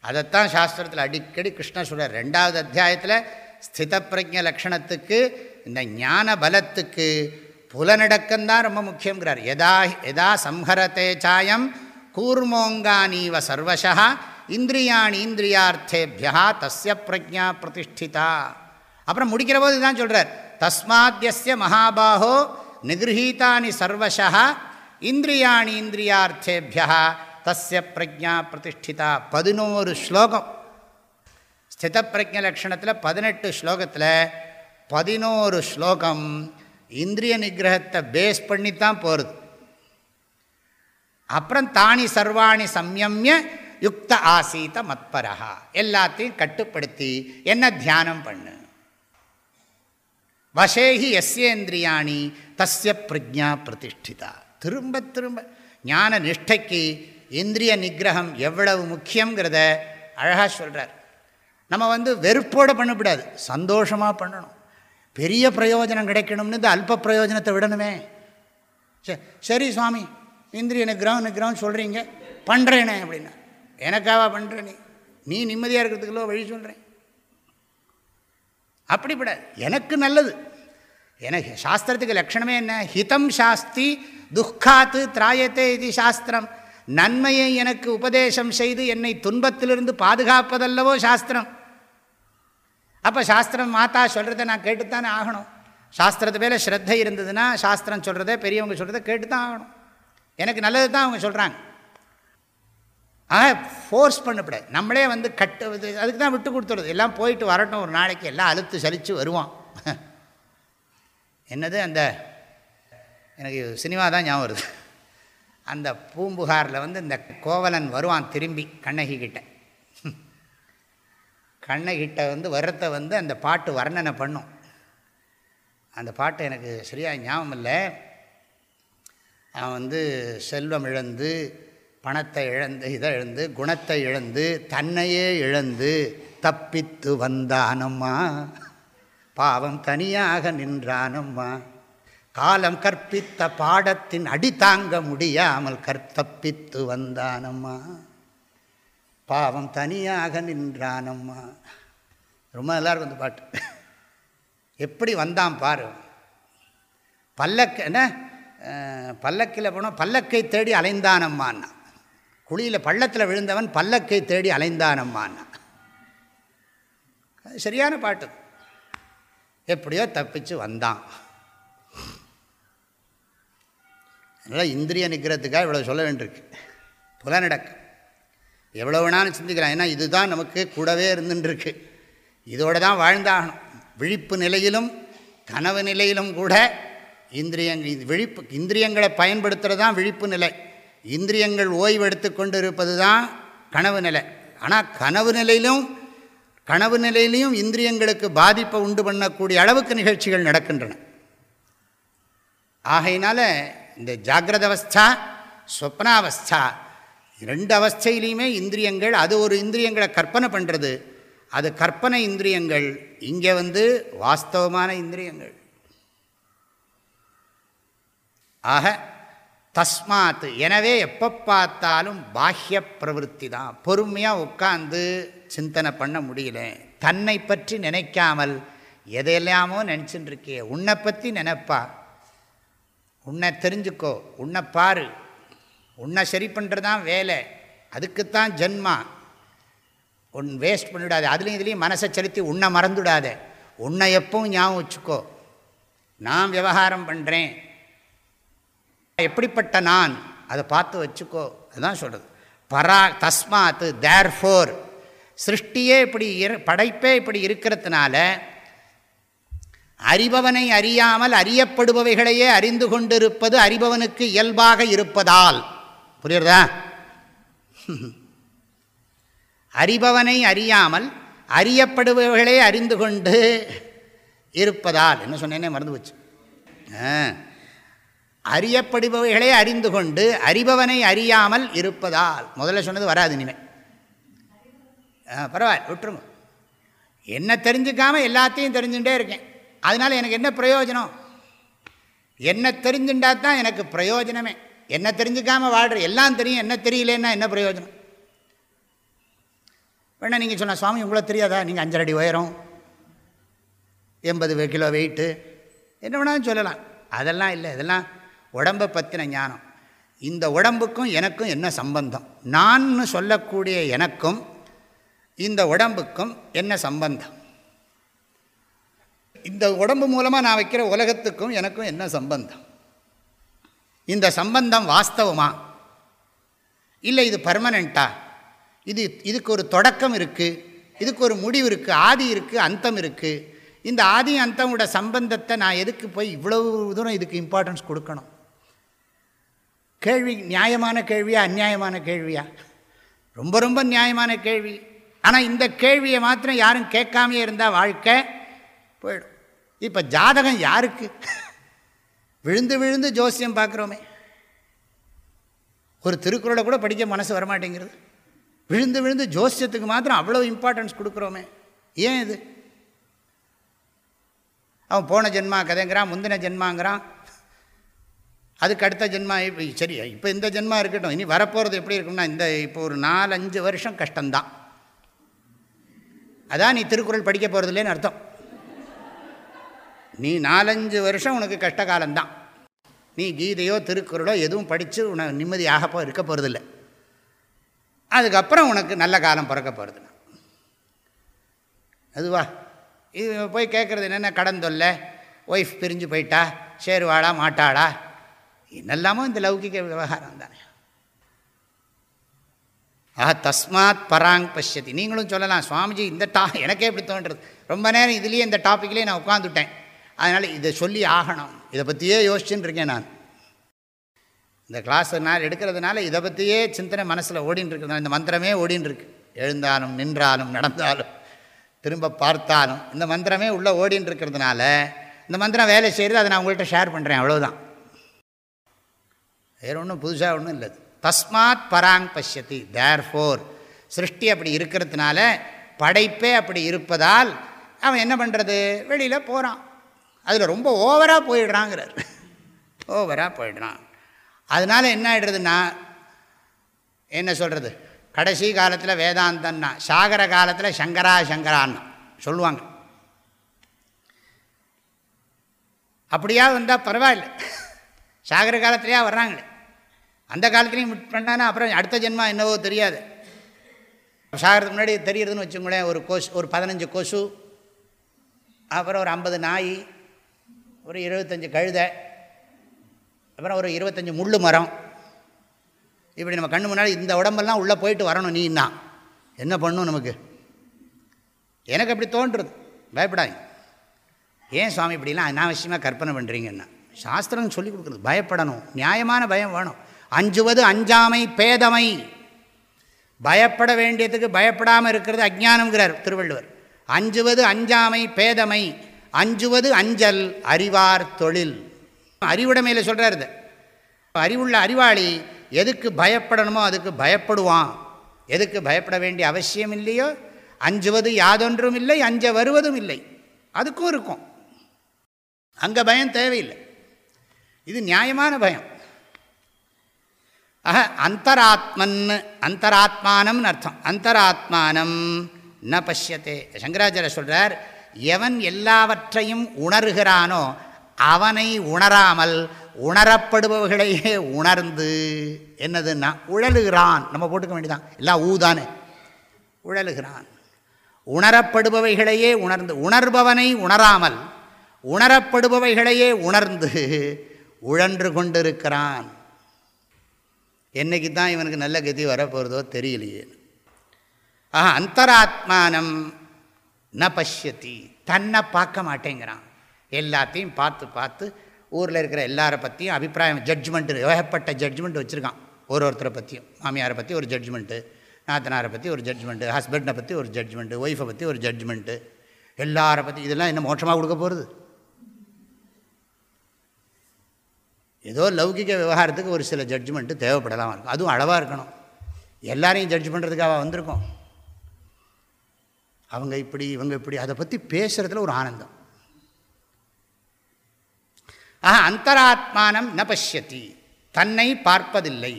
அதைத்தான் சாஸ்திரத்தில் அடிக்கடி கிருஷ்ண சொல்கிறார் ரெண்டாவது அத்தியாயத்தில் ஸ்தித பிரஜ லக்ஷணத்துக்கு இந்த ஞான பலத்துக்கு புலநடக்கம்தான் ரொம்ப முக்கியங்கிறார் எதா எதா சம்ஹரத்தே சாயம் கூர்மோங்கானீவ சர்வசா இந்திரியாணி இந்திரியார்த்தேபியா தஸ்ய பிரஜா பிரதிஷ்டிதா. அப்புறம் முடிக்கிற போது தான் சொல்கிறார் தஸ்மாத்திய மகாபாகோ நிகிருஹீதானி சர்வசா இந்திரியாணி இந்திரியார்த்தேபியா தஸ்ய பிரஜா பிரதிஷ்டிதா. பதினோரு ஸ்லோகம். ஸ்தித பிரஜ லக்ஷணத்தில் பதினெட்டு ஸ்லோகத்தில் பதினோரு ஸ்லோகம் இந்திரிய நிகிரகத்தை பேஸ் பண்ணித்தான் போகிறது அப்புறம் தானி சர்வாணி சம்யமிய யுக்த ஆசீத மத்பரகா எல்லாத்தையும் கட்டுப்படுத்தி என்ன தியானம் பண்ணு? வசேகி எஸ்யேந்திரியாணி தஸ்ய பிரஜா பிரதிஷ்டிதா. திரும்ப திரும்ப ஞான நிஷ்டைக்கு இந்திரிய நிகிரகம் எவ்வளவு முக்கியங்கிறத அழகாக சொல்கிறார் நம்ம வந்து வெறுப்போடு பண்ணக்கூடாது சந்தோஷமாக பண்ணணும். பெரிய பிரயோஜனம் கிடைக்கணும்னு இந்த அல்ப பிரயோஜனத்தை விடணுமே. சரி சுவாமி இந்திரிய நிகிரம் நிகிரகம் சொல்கிறீங்க பண்ணுறேனே அப்படின்னா. எனக்காவா பண்ணுற நீ? நீ நிம்மதியாக இருக்கிறதுக்குள்ள வழி சொல்கிறேன் அப்படிப்படாது. எனக்கு நல்லது. எனக்கு சாஸ்திரத்துக்கு லட்சணமே என்ன? ஹிதம் சாஸ்தி துக்காத்து திராயத்தே இது சாஸ்திரம். நன்மையை எனக்கு உபதேசம் செய்து என்னை துன்பத்திலிருந்து பாதுகாப்பதல்லவோ சாஸ்திரம். அப்போ சாஸ்திரம் மாத்தா சொல்கிறத நான் கேட்டுத்தானே ஆகணும். சாஸ்திரத்து மேலே ஸ்ரத்தை இருந்ததுன்னா சாஸ்திரம் சொல்கிறத பெரியவங்க சொல்கிறத கேட்டு தான் ஆகணும். எனக்கு நல்லது தான் அவங்க சொல்கிறாங்க ஆக ஃபோர்ஸ் பண்ணக்கூடாது நம்மளே வந்து கட்டு அதுக்கு தான் விட்டு கொடுத்துருது எல்லாம் போயிட்டு வரட்டும் ஒரு நாளைக்கு எல்லாம் அழுத்து சலித்து வருவான். என்னது அந்த எனக்கு சினிமா தான் ஞாபகம் வருது. அந்த பூம்புகாரில் வந்து இந்த கோவலன் வருவான் திரும்பி கண்ணகி கிட்டே. கண்ணகிட்ட வந்து வரத்தை வந்து அந்த பாட்டு வர்ணனை பண்ணும். அந்த பாட்டு எனக்கு சரியாக ஞாபகம் இல்லை அவன் வந்து செல்வம் இழந்து பணத்தை இழந்து இதை இழந்து குணத்தை இழந்து தன்னையே இழந்து தப்பித்து வந்தானம்மா. பாவம் தனியாக நின்றானம்மா. காலம் கற்பித்த பாடத்தின் அடி தாங்க முடியாமல் கற்தப்பித்து வந்தானம்மா. பாவம் தனியாக நின்றானம்மா. ரொம்ப நல்லாயிருக்கும் இந்த பாட்டு. எப்படி வந்தான் பாரு. பல்லக்க என்ன? பல்லக்கில் போனால் பல்லக்கை தேடி அலைந்தானம்மான்னா. குழியில் பள்ளத்தில் விழுந்தவன் பல்லக்கை தேடி அலைந்தானம்மான்னா. சரியான பாட்டு. எப்படியோ தப்பிச்சு வந்தான். அதனால் இந்திரிய நிற்கிறதுக்காக இவ்வளோ சொல்ல வேண்டியிருக்கு. புலநடக்கம் எவ்வளோ வேணாலும் சிந்திக்கலாம். ஏன்னா இதுதான் நமக்கு கூடவே இருந்துட்டுருக்கு இதோடு தான் வாழ்ந்தாகணும். விழிப்பு நிலையிலும் கனவு நிலையிலும் கூட இந்திரியங்கள் விழிப்பு இந்திரியங்களை பயன்படுத்துகிறது தான் விழிப்பு நிலை. இந்திரியங்கள் ஓய்வெடுத்து கொண்டு இருப்பது தான் கனவு நிலை. ஆனால் கனவு நிலையிலும் கனவு நிலையிலையும் இந்திரியங்களுக்கு பாதிப்பை உண்டு பண்ணக்கூடிய அளவுக்கு நிகழ்ச்சிகள் நடக்கின்றன. ஆகையினால இந்த ஜாகிரத அவஸ்தா சொப்னாவஸ்தா ரெண்டு அவஸ்தையிலையுமே இந்திரியங்கள் அது ஒரு இந்திரியங்களை கற்பனை பண்ணுறது அது கற்பனை இந்திரியங்கள் இங்கே வந்து வாஸ்தவமான இந்திரியங்கள். ஆக தஸ்மாத் எனவே எப்போ பார்த்தாலும் பாஹ்ய பிரவருத்தி தான். பொறுமையாக உட்காந்து சிந்தனை பண்ண முடியல. தன்னை பற்றி நினைக்காமல் எதையெல்லாமோ நினச்சின்னு இருக்கே உன்னை பற்றி நினைப்பா. உன்னை தெரிஞ்சுக்கோ. உன்னை பாரு. உன்னை சரி பண்ணுறது தான் வேலை. அதுக்குத்தான் ஜென்மா. உன் வேஸ்ட் பண்ணிவிடாது அதுலேயும் இதுலேயும் மனசை செலுத்தி உன்னை மறந்துவிடாத உன்னை எப்பவும் ஞாபகம் வச்சுக்கோ. நான் விவகாரம் பண்ணுறேன் எப்படிப்பட்ட நான்? அதை பார்த்து வச்சுக்கோ. அதுதான் சொல்கிறது பரா தஸ்மாத் தேர் ஃபோர் சிருஷ்டியே இப்படி படைப்பே இப்படி இருக்கிறதுனால அறிபவனை அறியாமல் அறியப்படுபவைகளையே அறிந்து கொண்டிருப்பது அறிபவனுக்கு இயல்பாக இருப்பதால். புரியுறதா? அறிபவனை அறியாமல் அறியப்படுபவைகளே அறிந்து கொண்டு இருப்பதால் என்ன சொன்னேன்னே மறந்து போச்சு. அறியப்படுபவைகளே அறிந்து கொண்டு அறிபவனை அறியாமல் இருப்பதால் முதல்ல சொன்னது வராது இனிமேல் பரவாயில்ல விட்டுருங்க. என்ன தெரிஞ்சுக்காமல் எல்லாத்தையும் தெரிஞ்சுட்டே இருக்கேன். அதனால் எனக்கு என்ன பிரயோஜனம்? என்ன தெரிஞ்சுட்டா தான் எனக்கு பிரயோஜனமே. என்ன தெரிஞ்சுக்காமல் வாழ்கிற எல்லாம் தெரியும் என்ன தெரியலன்னா என்ன பிரயோஜனம்? வேணா நீங்கள் சொன்ன சுவாமி உங்களை தெரியாதா? நீங்கள் அஞ்சரை அடி உயரம் எண்பது கிலோ வெயிட்டு என்ன வேணாலும் சொல்லலாம். அதெல்லாம் இல்லை இதெல்லாம் உடம்பை பற்றின ஞானம். இந்த உடம்புக்கும் எனக்கும் என்ன சம்பந்தம்? நான் சொல்லக்கூடிய எனக்கும் இந்த உடம்புக்கும் என்ன சம்பந்தம்? இந்த உடம்பு மூலமாக நான் வைக்கிற உலகத்துக்கும் எனக்கும் என்ன சம்பந்தம்? இந்த சம்பந்தம் வாஸ்தவமா? இல்லை இது பர்மனெண்ட்டா இது இதுக்கு ஒரு தொடக்கம் இருக்குது இதுக்கு ஒரு முடிவு இருக்குது ஆதி இருக்குது அந்தம் இருக்குது இந்த ஆதி அந்தமோட சம்பந்தத்தை நான் எதுக்கு போய் இவ்வளவு தூரம் இதுக்கு இம்பார்ட்டன்ஸ் கொடுக்கணும்? கேள்வி நியாயமான கேள்வியா அந்நியாயமான கேள்வியா? ரொம்ப ரொம்ப நியாயமான கேள்வி. ஆனால் இந்த கேள்வியை மாத்திரம் யாரும் கேட்காமே இருந்தால் வாழ்க்கை போயிடும். இப்போ ஜாதகம் யாருக்கு? விழுந்து விழுந்து ஜோசியம் பார்க்குறோமே. ஒரு திருக்குறளை கூட படிக்க மனசு வரமாட்டேங்கிறது. விழுந்து விழுந்து ஜோசியத்துக்கு மாத்திரம் அவ்வளோ இம்பார்ட்டன்ஸ் கொடுக்குறோமே. ஏன் இது? அவன் போன ஜென்மா கதைங்கிறான் முந்தின ஜென்மாங்கிறான். அதுக்கு அடுத்த ஜென்மா இப்போ சரி இப்போ இந்த ஜென்மா இருக்கட்டும். இனி வரப்போகிறது எப்படி இருக்கும்னா இந்த இப்போ ஒரு நாலஞ்சு வருஷம் கஷ்டம்தான். அதான் நீ திருக்குறள் படிக்க போகிறதுலேன்னு அர்த்தம். நீ நாலஞ்சு வருஷம் உனக்கு கஷ்ட காலம்தான் நீ கீதையோ திருக்குறளோ எதுவும் படித்து உனக்கு நிம்மதியாக போ இருக்க போகிறதில்ல அதுக்கப்புறம் உனக்கு நல்ல காலம் பிறக்க போகிறது அதுவா? இது போய் கேட்குறது என்னென்ன கடன் தொல்லை? ஒய்ஃப் பிரிஞ்சு போயிட்டா? சேருவாளா? மாட்டாளா? என்னெல்லாமோ இந்த லௌகிக விவகாரம் தானே. ஆஹா தஸ்மாத் பராங் பசியதி நீங்களும் சொல்லலாம் சுவாமிஜி இந்த டா எனக்கே இப்படி தோன்றுறது. ரொம்ப நேரம் இதுலேயே இந்த டாப்பிக்லேயே நான் உட்காந்துட்டேன் அதனால் இதை சொல்லி ஆகணும். இதை பற்றியே யோசிச்சுன்னு இருக்கேன் நான். இந்த கிளாஸ் நான் எடுக்கிறதுனால இதை பற்றியே சிந்தனை மனசில் ஓடின்னு இருக்கிறதுனால இந்த மந்திரமே ஓடின்னு இருக்கு. எழுந்தாலும் நின்றாலும் நடந்தாலும் திரும்ப பார்த்தாலும் இந்த மந்திரமே உள்ளே ஓடின்னு இருக்கிறதுனால இந்த மந்திரம் வேலை செய்கிறது அதை நான் உங்கள்கிட்ட ஷேர் பண்ணுறேன் அவ்வளோதான் வேறு ஒன்றும் புதுசாக ஒன்றும் இல்லை தஸ்மாத் பராங் பசியத்தி தேர் ஃபோர் சிருஷ்டி அப்படி இருக்கிறதுனால படைப்பே அப்படி இருப்பதால் அவன் என்ன பண்ணுறது வெளியில் போகிறான் அதில் ரொம்ப ஓவராக போயிடுறாங்கிறார். ஓவராக போயிடுறான். அதனால் என்ன ஆகிடுறதுன்னா என்ன சொல்கிறது கடைசி காலத்தில் வேதாந்தன்னா சாகர காலத்தில் சங்கரா சங்கரான்னா சொல்லுவாங்க. அப்படியா வந்தால் பரவாயில்ல. சாகர காலத்துலையா வர்றாங்களே. அந்த காலத்துலேயும் பண்ணானா அப்புறம் அடுத்த ஜென்மா என்னவோ தெரியாது. சாகிறதுக்கு முன்னாடி தெரியுறதுன்னு வச்சுங்களேன் ஒரு கொசு ஒரு பதினஞ்சு கொசு அப்புறம் ஒரு ஐம்பது நாய் ஒரு இருபத்தஞ்சி கழுதை அப்புறம் ஒரு இருபத்தஞ்சி முள் மரம். இப்படி நம்ம கண்ணு முன்னாடி இந்த உடம்பெல்லாம் உள்ளே போயிட்டு வரணும் நீன்னா. என்ன பண்ணும் நமக்கு? எனக்கு அப்படி தோன்றுறது. பயப்படாங்க ஏன் சுவாமி இப்படிலாம் அனாவசியமாக கற்பனை பண்ணுறீங்கன்னா சாஸ்திரம் சொல்லி கொடுக்குறது. பயப்படணும். நியாயமான பயம் வேணும். அஞ்சுவது அஞ்சாமை பேதமை. பயப்பட வேண்டியதுக்கு பயப்படாமல் இருக்கிறது அஜானங்கிறார் திருவள்ளுவர். அஞ்சுவது அஞ்சாமை பேதமை. அஞ்சுவது அஞ்சல் அறிவார் தொழில். அறிவுடைமையில் சொல்கிறார் இது. அறிவுள்ள அறிவாளி எதுக்கு பயப்படணுமோ அதுக்கு பயப்படுவான். எதுக்கு பயப்பட வேண்டிய அவசியம் இல்லையோ? அஞ்சுவது யாதொன்றும் இல்லை அஞ்ச வருவதும் இல்லை. அதுக்கும் இருக்கும். அங்கே பயம் தேவையில்லை. இது நியாயமான பயம். ஆக அந்தராத்மன் அந்தராத்மானம்னு அர்த்தம். அந்தராத்மானம் ந பசியத்தே சங்கராச்சாரிய சொல்கிறார் எவன் எல்லாவற்றையும் உணர்கிறானோ அவனை உணராமல் உணரப்படுபவர்களையே உணர்ந்து என்னதுன்னா உழலுகிறான். நம்ம போட்டுக்க வேண்டியதான் எல்லாம் ஊதானே உழலுகிறான். உணரப்படுபவைகளையே உணர்ந்து உணர்பவனை உணராமல் உணரப்படுபவைகளையே உணர்ந்து உழன்று கொண்டிருக்கிறான். என்னைக்கு தான் இவனுக்கு நல்ல கதி வரப்போகிறதோ தெரியலையே. ஆஹா அந்தராத்மானம் ந பஷ்யத்தி தன்னை பார்க்க மாட்டேங்கிறான். எல்லாத்தையும் பார்த்து பார்த்து ஊரில் இருக்கிற எல்லாரை பற்றியும் அபிப்பிராயம் ஜட்ஜ்மெண்ட்டு ஏகப்பட்ட ஜட்ஜ்மெண்ட் வச்சுருக்கான். ஒரு ஒருத்தரை பற்றியும் மாமியாரை பற்றி ஒரு ஜட்ஜ்மெண்ட்டு நாத்தனாரை பற்றி ஒரு ஜட்ஜ்மெண்ட்டு ஹஸ்பண்டை பற்றி ஒரு ஜட்ஜ்மெண்ட்டு ஒய்ஃபை பற்றி ஒரு ஜட்ஜ்மெண்ட்டு எல்லாரை பற்றி இதெல்லாம் என்ன மோட்சமாக கொடுக்க போகிறது ஏதோ லௌகிக விவகாரத்துக்கு ஒரு சில ஜட்ஜ்மெண்ட்டு தேவைப்படலாம். இருக்கும் அதுவும் அளவாக இருக்கணும். எல்லாரையும் ஜட்ஜ் பண்ணுறதுக்காக வந்திருக்கோம். அவங்க இப்படி இவங்க இப்படி அதை பற்றி பேசுகிறதுல ஒரு ஆனந்தம். ஆஹா அந்தராத்மானம் ந பசியத்தி தன்னை பார்ப்பதில்லை.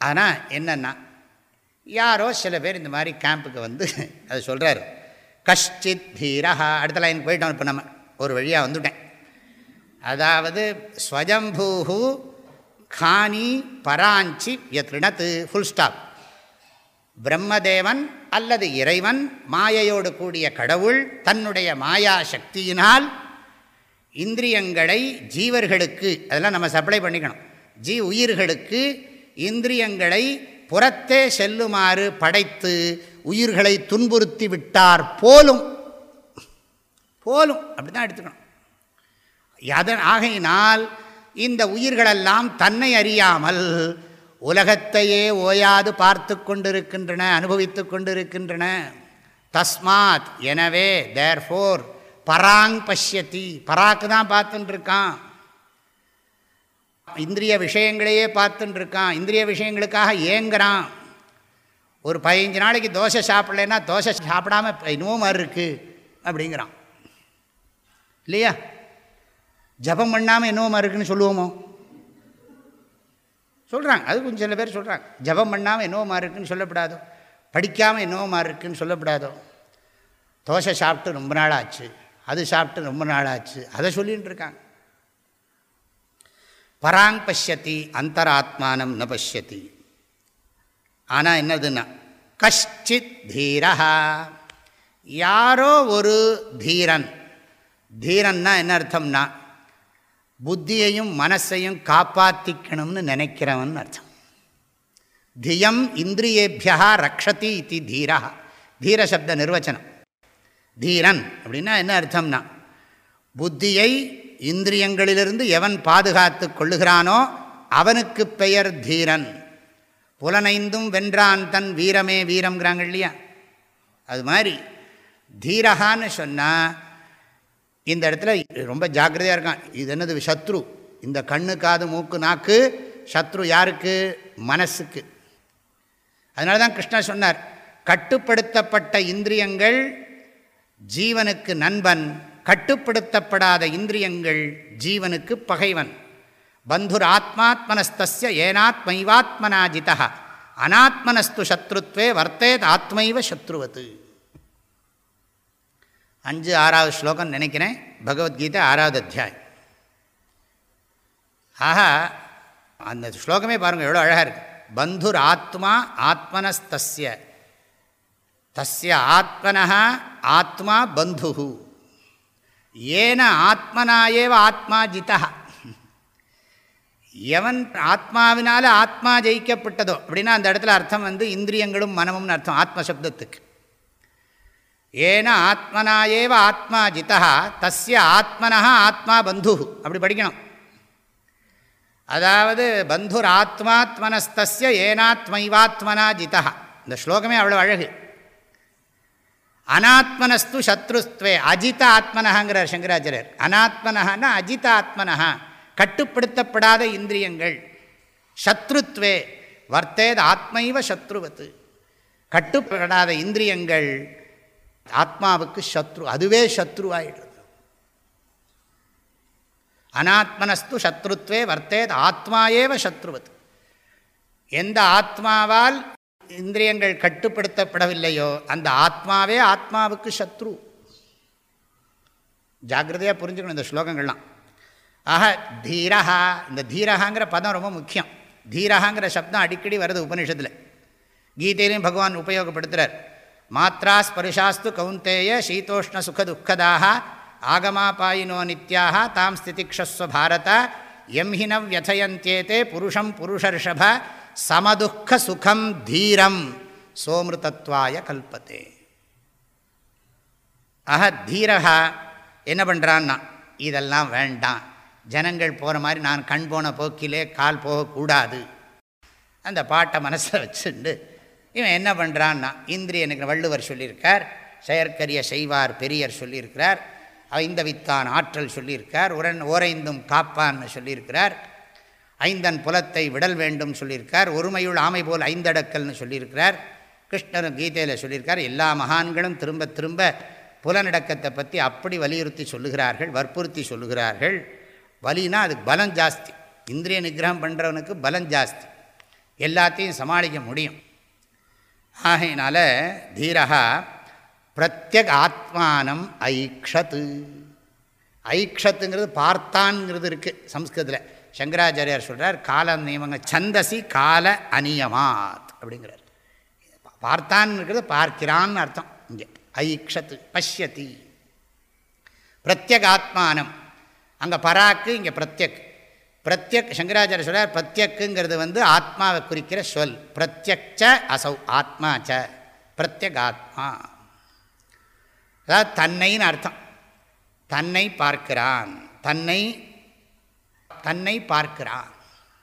ஆனால் என்னென்னா யாரோ சில பேர் இந்த மாதிரி கேம்புக்கு வந்து அதை சொல்கிறாரு கஷ்டித் தீரஹா. அடுத்த லைன் போயிட்டோம் இப்போ நம்ம. ஒரு வழியாக வந்துவிட்டேன் அதாவது ஸ்வஜம்பூஹு காணி பராஞ்சி யத்ரிணத்து. ஃபுல் ஸ்டாப் பிரம்மதேவன் அல்லது இறைவன் மாயையோடு கூடிய கடவுள் தன்னுடைய மாயா சக்தியினால் இந்திரியங்களை ஜீவர்களுக்கு அதெல்லாம் நம்ம சப்ளை பண்ணிக்கணும். ஜீ உயிர்களுக்கு இந்திரியங்களை புறத்தே செல்லுமாறு படைத்து உயிர்களை துன்புறுத்தி விட்டார் போலும். போலும். அப்படி தான் எடுத்துக்கணும். அதன் ஆகையினால் இந்த உயிர்களெல்லாம் தன்னை அறியாமல் உலகத்தையே ஓயாது பார்த்து கொண்டிருக்கின்றன அனுபவித்து கொண்டிருக்கின்றன. தஸ்மாத் எனவே தேர் ஃபோர் பராங் பஷ்யத்தி பராக்கு தான் பார்த்துட்டுருக்கான் இந்திரிய விஷயங்களையே பார்த்துட்டுருக்கான் இந்திரிய விஷயங்களுக்காக ஏங்குறான். ஒரு பதினஞ்சு நாளைக்கு தோசை சாப்பிட்லன்னா தோசை சாப்பிடாம இன்னமும் மாதிரி இருக்குது அப்படிங்கிறான். இல்லையா? ஜபம் பண்ணாமல் என்னவோ இருக்குன்னு சொல்லுவோமோ? சொல்கிறாங்க அது கொஞ்சம் சில பேர் சொல்கிறாங்க ஜபம் பண்ணாமல் என்னவோ இருக்குன்னு சொல்லப்படாதோ? படிக்காமல் என்னவோ இருக்குன்னு சொல்லப்படாதோ? தோசை சாப்பிட்டு ரொம்ப நாள் ஆச்சு அது சாப்பிட்டு ரொம்ப நாள் ஆச்சு அதை சொல்லிகிட்டு இருக்காங்க. பராங் பஷ்யத்தி அந்தராத்மானம் ந பசியத்தி ஆனால் என்னதுன்னா கஷ்டித் தீரா யாரோ ஒரு தீரன். தீரன்னா என்ன அர்த்தம்னா புத்தியையும் மனசையும் காப்பாற்றிக்கணும்னு நினைக்கிறவன் அர்த்தம். தியம் இந்திரியேபியா ரக்ஷதி இது தீரா. தீர சப்த நிர்வச்சனம். தீரன் அப்படின்னா என்ன அர்த்தம்னா புத்தியை இந்திரியங்களிலிருந்து எவன் பாதுகாத்து கொள்ளுகிறானோ அவனுக்கு பெயர் தீரன். புலனைந்தும் வென்றான் தன் வீரமே வீரம்ங்கிறாங்க இல்லையா? அது மாதிரி தீரகான்னு சொன்னால் இந்த இடத்துல ரொம்ப ஜாக்கிரதையாக இருக்கான். இது என்னது? சத்ரு. இந்த கண்ணு காது மூக்கு நாக்கு சத்ரு யாருக்கு? மனசுக்கு. அதனால தான் கிருஷ்ணர் சொன்னார் கட்டுப்படுத்தப்பட்ட இந்திரியங்கள் ஜீவனுக்கு நண்பன் கட்டுப்படுத்தப்படாத இந்திரியங்கள் ஜீவனுக்கு பகைவன். பந்துர் ஆத்மாத்மனஸ்தஸ்ய ஏனாத்மைவாத்மனாஜிதா அனாத்மனஸ்து சத்ருத்வே வர்த்தேத் ஆத்மைவ சத்ருவத்து அஞ்சு ஆறாவது ஸ்லோகம் நினைக்கிறேன். பகவத்கீதை ஆறாவது அத்தியாயம். ஆஹா அந்த ஸ்லோகமே பாருங்கள் எவ்வளோ அழகாக இருக்குது பந்துர் ஆத்மா ஆத்மனஸ்தஸ்ய. தஸ்ய ஆத்மனா ஆத்மா பந்து ஏன ஆத்மனாயேவ ஆத்மா ஜிதா எவன் ஆத்மாவினால் ஆத்மா ஜெயிக்கப்பட்டதோ அப்படின்னா அந்த இடத்துல அர்த்தம் வந்து இந்திரியங்களும் மனமும்னு அர்த்தம் ஆத்மசப்தத்துக்கு. ஏன ஆத்மனாயேவ ஆத்மா ஜிதா தஸ்ய ஆத்மனா ஆத்மா பந்து அப்படி படிக்கணும். அதாவது பந்துர் ஆத்மாத்மனஸ்தஸ்ய ஏனாத்மைவாத்மனா ஜிதா இந்த ஸ்லோகமே அவ்வளோ அழகு. அனாத்மனஸ்து சத்ருஸ்துவே அஜித ஆத்மனஹாங்கிறார் சங்கராச்சாரியர். அனாத்மனஹான்னா அஜித ஆத்மனஹா கட்டுப்படுத்தப்படாத இந்திரியங்கள். சத்ருத்வே வர்த்தேத் ஆத்மைவ சத்ருவத்து கட்டுப்படாத இந்திரியங்கள். ஆத்மாவுக்கு சத்ரு அதுவே சத்ருவாயிடுது. அனாத்மனஸ்து சத்ருத்வே வர்த்தேத் ஆத்மாயேவ சத்ருவது. எந்த ஆத்மாவால் இந்திரியங்கள் கட்டுப்படுத்தப்படவில்லையோ அந்த ஆத்மாவே ஆத்மாவுக்கு சத்ரு. ஜாகிரதையாக புரிஞ்சுக்கணும் இந்த ஸ்லோகங்கள்லாம். ஆக தீரஹா இந்த தீரஹாங்கிற பதம் ரொம்ப முக்கியம். தீரஹாங்கிற சப்தம் அடிக்கடி வருது உபனிஷத்தில். கீதையிலையும் பகவான் உபயோகப்படுத்துகிறார் மாத்ரா ஸ்பரிஷாஸ்து கவுந்தேய சீதோஷ்ண சுகதுக்கதாக ஆகமாபாயினோ நித்யாக தாம் ஸ்திதிக்ஷஸ்வ பாரத எம்ஹின வியதயந்தேதே புருஷம் புருஷர்ஷப சமதுக்க சுகம் தீரம் சோமிருதத்வாய கல்பத்தே ஆக தீரகா என்ன பண்ணுறான்னா இதெல்லாம் வேண்டாம் ஜனங்கள் போகிற மாதிரி நான் கண் போன போக்கிலே கால் போகக்கூடாது அந்த பாட்டை மனசில் வச்சுண்டு இவன் என்ன பண்ணுறான்னா இந்திரியனுக்கு வள்ளுவர் சொல்லியிருக்கார் செயற்கரிய செய்வார் பெரியர் சொல்லியிருக்கிறார் ஐந்த வித்தான் ஆற்றல் சொல்லியிருக்கார் உரன் ஓரைந்தும் காப்பான்னு சொல்லியிருக்கிறார் ஐந்தன் புலத்தை விடல் வேண்டும் சொல்லியிருக்கார் ஒருமையுள் ஆமை போல் ஐந்தடக்கல்னு சொல்லியிருக்கிறார் கிருஷ்ணர் கீதையில் சொல்லியிருக்கார் எல்லா மகான்களும் திரும்ப திரும்ப புலநடக்கத்தை பற்றி அப்படி வலியுறுத்தி சொல்லுகிறார்கள் வற்புறுத்தி சொல்லுகிறார்கள். வலினா அதுக்கு பலம் ஜாஸ்தி. இந்திரிய நிகிரகம் பண்ணுறவனுக்கு பலம் ஜாஸ்தி. எல்லாத்தையும் சமாளிக்க முடியும். ஆகையினால தீரகா பிரத்யக் ஆத்மானம் ஐக்ஷத்து ஐக்ஷத்துங்கிறது பார்த்தான்ங்கிறது இருக்குது சம்ஸ்கிருதத்தில். சங்கராச்சாரியார் சொல்கிறார் கால நியமங்க சந்தசி கால அநியமாத் அப்படிங்கிறார். பார்த்தான்ங்கிறது பார்க்கிறான்னு அர்த்தம் இங்கே. ஐக்ஷத்து பஷ்யதி. பிரத்யக் ஆத்மானம் அங்கே பராக்கு இங்கே பிரத்யக். பிரத்யக் சங்கராச்சாரிய சொல்கிறார் பிரத்யக்குங்கிறது வந்து ஆத்மாவை குறிக்கிற சொல். பிரத்யக்ச அசௌ ஆத்மா ச. பிரத்யக் ஆத்மா அதாவது தன்னைன்னு அர்த்தம். தன்னை பார்க்கிறான். தன்னை தன்னை பார்க்கிறான்.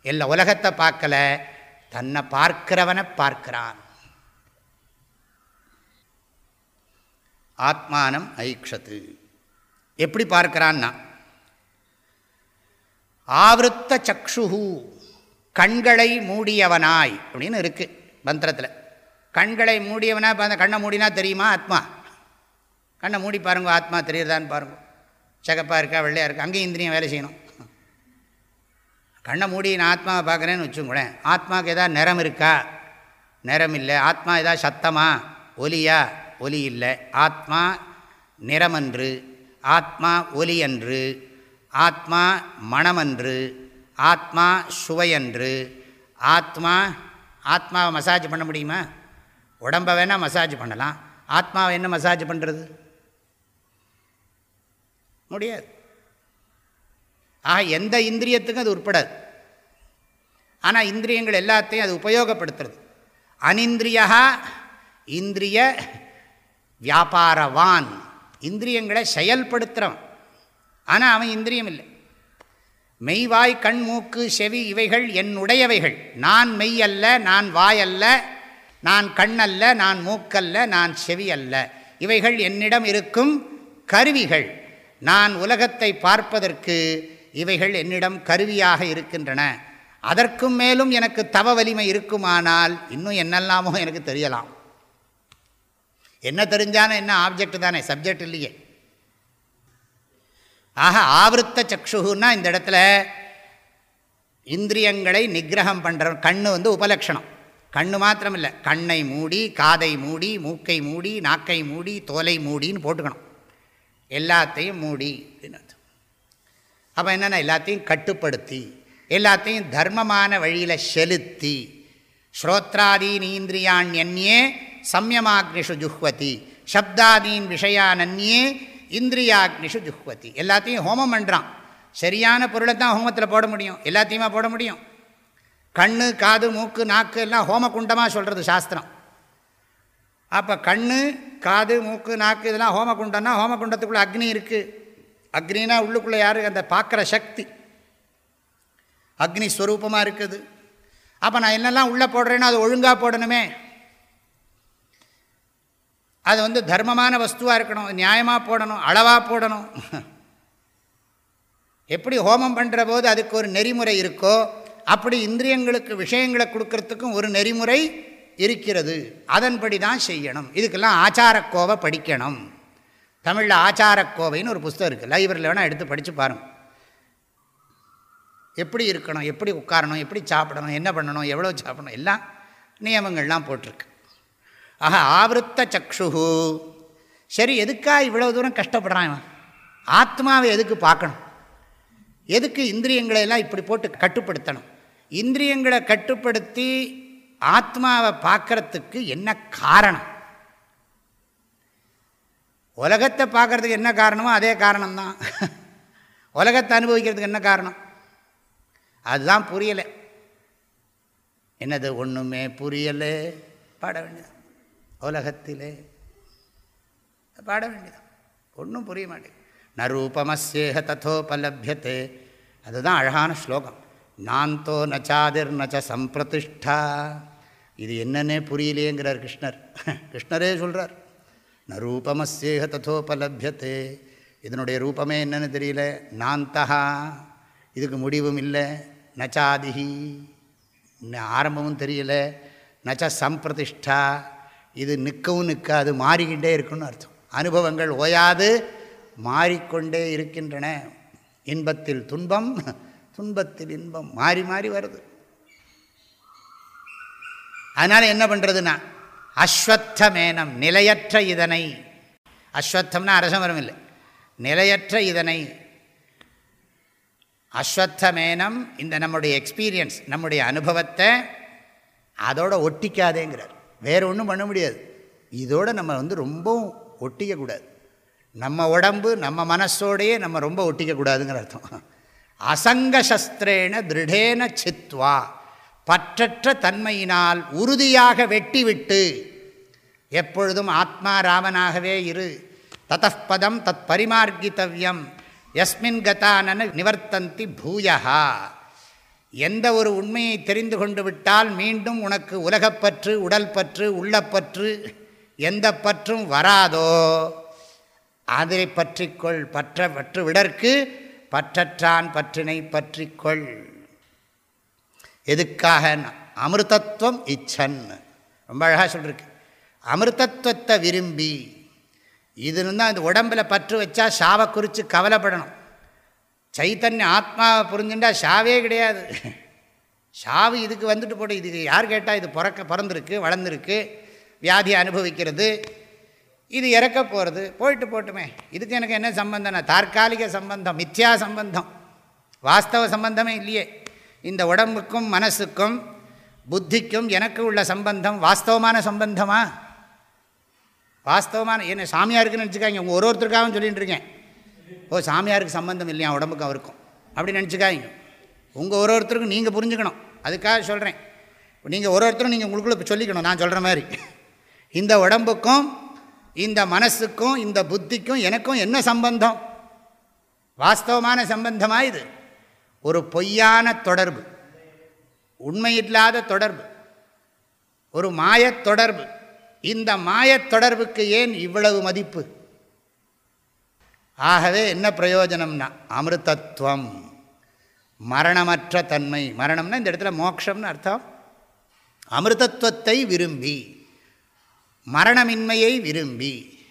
எல்லா உலகத்தை பார்க்கல தன்னை பார்க்கிறவனை பார்க்கிறான். ஆத்மானம் ஐக்ஷத்து. எப்படி பார்க்கிறான்னா ஆவருத்த சக்ஷுஹு கண்களை மூடியவனாய் அப்படின்னு இருக்குது மந்திரத்தில். கண்களை மூடியவனா இப்போ அந்த கண்ணை மூடினா தெரியுமா? ஆத்மா. கண்ணை மூடி பாருங்க ஆத்மா தெரியுதான்னு பாருங்க. சகப்பாக இருக்கா வெள்ளையாக இருக்கா? அங்கேயும் இந்திரியம் வேலை செய்யணும். கண்ணை மூடி நான் ஆத்மாவை பார்க்குறேன்னு வச்சுக்கூடேன் ஆத்மாவுக்கு எதாவது நிறம் இருக்கா? நிறம் இல்லை. ஆத்மா எதாவது சத்தமா? ஒலியா? ஒலி இல்லை. ஆத்மா நிறமன்று. ஆத்மா ஒலி அன்று ஆத்மா மணமன்று ஆத்மா சுவையன்று ஆத்மா ஆத்மாவை மசாஜ் பண்ண முடியுமா? உடம்பை வேணால் மசாஜ் பண்ணலாம். ஆத்மாவை என்ன மசாஜ் பண்ணுறது முடியாது. ஆக எந்த இந்திரியத்துக்கும் அது உட்படாது. ஆனால் இந்திரியங்கள் எல்லாத்தையும் அது உபயோகப்படுத்துறது. அனிந்திரியா இந்திரிய வியாபாரவான். இந்திரியங்களை செயல்படுத்துகிறவன் ஆனால் அவன் இந்திரியம் இல்லை. மெய்வாய் கண் மூக்கு செவி இவைகள் என்னுடையவைகள் நான் மெய் அல்ல நான் வாய் அல்ல நான் கண் அல்ல நான் மூக்கல்ல நான் செவி அல்ல. இவைகள் என்னிடம் இருக்கும் கருவிகள். நான் உலகத்தை பார்ப்பதற்கு இவைகள் என்னிடம் கருவியாக இருக்கின்றன. அதற்கும் மேலும் எனக்கு தவ வலிமை இருக்குமானால் இன்னும் என்னெல்லாமோ எனக்கு தெரியலாம். என்ன தெரிஞ்சாலும் என்ன ஆப்ஜெக்ட் தானே சப்ஜெக்ட் இல்லையே. ஆக ஆவருத்த சக்ஷுன்னா இந்த இடத்துல இந்திரியங்களை நிகிரகம் பண்ணுற கண்ணு வந்து உபலக்ஷணம். கண்ணு மாத்திரம் இல்லை கண்ணை மூடி காதை மூடி மூக்கை மூடி நாக்கை மூடி தோலை மூடின்னு போட்டுக்கணும். எல்லாத்தையும் மூடி அப்படின்னு அர்த்தம். அப்போ என்னென்னா எல்லாத்தையும் கட்டுப்படுத்தி எல்லாத்தையும் தர்மமான வழியில் செலுத்தி ஸ்ரோத்ராதீன் இந்திரியான் எண்ணியே சம்யமாக்னிஷு ஜுஹ்வதி சப்தாதீன் விஷயானன்யே இந்திரியாக்னிஷு ஜுஹ்வதி. எல்லாத்தையும் ஹோமம் பண்ணுறான் சரியான பொருளை தான் ஹோமத்தில் போட முடியும். எல்லாத்தையுமா போட முடியும்? கண் காது மூக்கு நாக்கு எல்லாம் ஹோம குண்டமாக சொல்கிறது சாஸ்திரம். அப்போ கண் காது மூக்கு நாக்கு இதெல்லாம் ஹோம குண்டம்னா ஹோம குண்டத்துக்குள்ளே அக்னி இருக்குது அக்னினா உள்ளுக்குள்ளே யார்? அந்த பார்க்குற சக்தி. அக்னி ஸ்வரூபமாக இருக்குது. அப்போ நான் என்னெல்லாம் உள்ளே போடுறேன்னா அது ஒழுங்காக போடணுமே. அது வந்து தர்மமான வஸ்துவாக இருக்கணும் நியாயமாக போடணும் அளவாக போடணும். எப்படி ஹோமம் பண்ணுற போது அதுக்கு ஒரு நெறிமுறை இருக்கோ அப்படி இந்திரியங்களுக்கு விஷயங்களை கொடுக்கறதுக்கும் ஒரு நெறிமுறை இருக்கிறது. அதன்படி தான் செய்யணும். இதுக்கெல்லாம் ஆச்சாரக்கோவை படிக்கணும். தமிழில் ஆச்சாரக்கோவைன்னு ஒரு புஸ்தகம் இருக்குது லைப்ரரியில் வேணால் எடுத்து படித்து பாருங்கள் எப்படி இருக்கணும் எப்படி உட்காரணும் எப்படி சாப்பிடணும் என்ன பண்ணணும் எவ்வளோ சாப்பிடணும் எல்லாம் நியமங்கள்லாம் போட்டிருக்கு. ஆஹா ஆவருத்த சக்ஷு சரி எதுக்காக இவ்வளோ தூரம் கஷ்டப்படுறான் இவன்? ஆத்மாவை எதுக்கு பார்க்கணும்? எதுக்கு இந்திரியங்களை எல்லாம் இப்படி போட்டு கட்டுப்படுத்தணும்? இந்திரியங்களை கட்டுப்படுத்தி ஆத்மாவை பார்க்கறதுக்கு என்ன காரணம்? உலகத்தை பார்க்குறதுக்கு என்ன காரணமோ அதே காரணம்தான். உலகத்தை அனுபவிக்கிறதுக்கு என்ன காரணம்? அதுதான் புரியலை. என்னது ஒன்றுமே புரியலை. பாட வேண்டியது உலகத்திலே. பாட வேண்டியதான் ஒன்றும் புரிய மாட்டேங்குது. ரூபமஸ்யேக தத்தோபலபியத்தே அதுதான் அழகான ஸ்லோகம். நாந்தோ நச்சாதிர் நச்ச சம்பிரதிஷ்டா. இது என்னன்னே புரியலேங்கிறார் கிருஷ்ணர். கிருஷ்ணரே சொல்கிறார் ந ரூபமஸ்யேக தத்தோபலபியத்தே இதனுடைய ரூபமே என்னன்னு தெரியல. நாந்தகா இதுக்கு முடிவும் இல்லை. நச்சாதிகி ஆரம்பமும் தெரியல. நச்ச சம்பிரதிஷ்டா. இது நிற்கவும் நிற்காது மாறிக்கிட்டே இருக்குன்னு அர்த்தம். அனுபவங்கள் ஓயாது மாறிக்கொண்டே இருக்கின்றன. இன்பத்தில் துன்பம் துன்பத்தில் இன்பம். மாறி மாறி வருது. அதனால் என்ன பண்ணுறதுன்னா அஸ்வத்தமேனம் நிலையற்ற இதனை. அஸ்வத்தம்னா அரசமரம் இல்லை நிலையற்ற இதனை. அஸ்வத்தமேனம் இந்த நம்முடைய எக்ஸ்பீரியன்ஸ் நம்முடைய அனுபவத்தை அதோடு ஒட்டிக்காதேங்கிறார். வேறு ஒன்றும் பண்ண முடியாது. இதோடு நம்ம வந்து ரொம்பவும் ஒட்டிக்கக்கூடாது நம்ம உடம்பு நம்ம மனசோடையே நம்ம ரொம்ப ஒட்டிக்கக்கூடாதுங்கிற அர்த்தம். அசங்க சஸ்திரேன திருடேன சித்வா. பற்றற்ற தன்மையினால் உறுதியாக வெட்டிவிட்டு எப்பொழுதும் ஆத்மா ராமனாகவே இரு. தத்தப்பதம் தத் பரிமார்கித்தவியம் எஸ்மின் கதானன நிவர்த்தந்தி பூயா எந்த ஒரு உண்மையை தெரிந்து கொண்டு விட்டால் மீண்டும் உனக்கு உலகப்பற்று உடல் பற்று உள்ளப்பற்று எந்த பற்றும் வராதோ? அதை பற்றிக்கொள் பற்ற பற்று விடற்கு பற்றற்றான் பற்றினை பற்றிக்கொள். எதுக்காக? அமிர்தத்துவம் இச்சன். ரொம்ப அழகாக சொல்லிருக்கு. அமிர்தத்துவத்தை விரும்பி இது இருந்தால் இந்த உடம்பில் பற்று வச்சா சாவை குறித்து கவலைப்படணும். சைத்தன்யம் ஆத்மாவை புரிஞ்சுட்டா ஷாவே கிடையாது. ஷாவு இதுக்கு வந்துட்டு போட்டு இதுக்கு யார் கேட்டால் இது பிறக்க பிறந்திருக்கு வளர்ந்துருக்கு வியாதியை அனுபவிக்கிறது இது இறக்க போகிறது போயிட்டு போட்டுமே. இதுக்கு எனக்கு என்ன சம்பந்தம்னா தற்காலிக சம்பந்தம் மித்யா சம்பந்தம். வாஸ்தவ சம்பந்தமே இல்லையே. இந்த உடம்புக்கும் மனசுக்கும் புத்திக்கும் எனக்கு உள்ள சம்பந்தம் வாஸ்தவமான சம்பந்தமா? வாஸ்தவமான என்ன சாமியாருக்குன்னு நினச்சிக்காங்க உங்கள் ஒரு ஒருத்தருக்காகவும் சொல்லிகிட்டு இருக்கேன். ஓ சாமியாருக்கு சம்பந்தம் இல்லையா? உடம்புக்கு அவருக்கும். அப்படி நினச்சிக்காதீங்க. உங்கள் ஒரு ஒருத்தருக்கும் நீங்கள் புரிஞ்சுக்கணும். அதுக்காக சொல்கிறேன் நீங்கள் ஒரு ஒருத்தரும் நீங்கள் உங்களுக்குள்ளே சொல்லிக்கணும். நான் சொல்கிற மாதிரி. இந்த உடம்புக்கும் இந்த மனசுக்கும் இந்த புத்திக்கும் எனக்கும் என்ன சம்பந்தம்? வாஸ்தவமான சம்பந்தமாக இது? ஒரு பொய்யான தொடர்பு. உண்மையில்லாத தொடர்பு. ஒரு மாயத் தொடர்பு. இந்த மாயத் தொடர்புக்கு ஏன் இவ்வளவு மதிப்பு? ஆகவே என்ன பிரயோஜனம்னா? அமிர்தத்துவம் மரணமற்ற தன்மை. மரணம்னா இந்த இடத்துல மோக்ஷம்னு அர்த்தம். அமிர்தத்துவத்தை விரும்பி மரணமின்மையை விரும்பி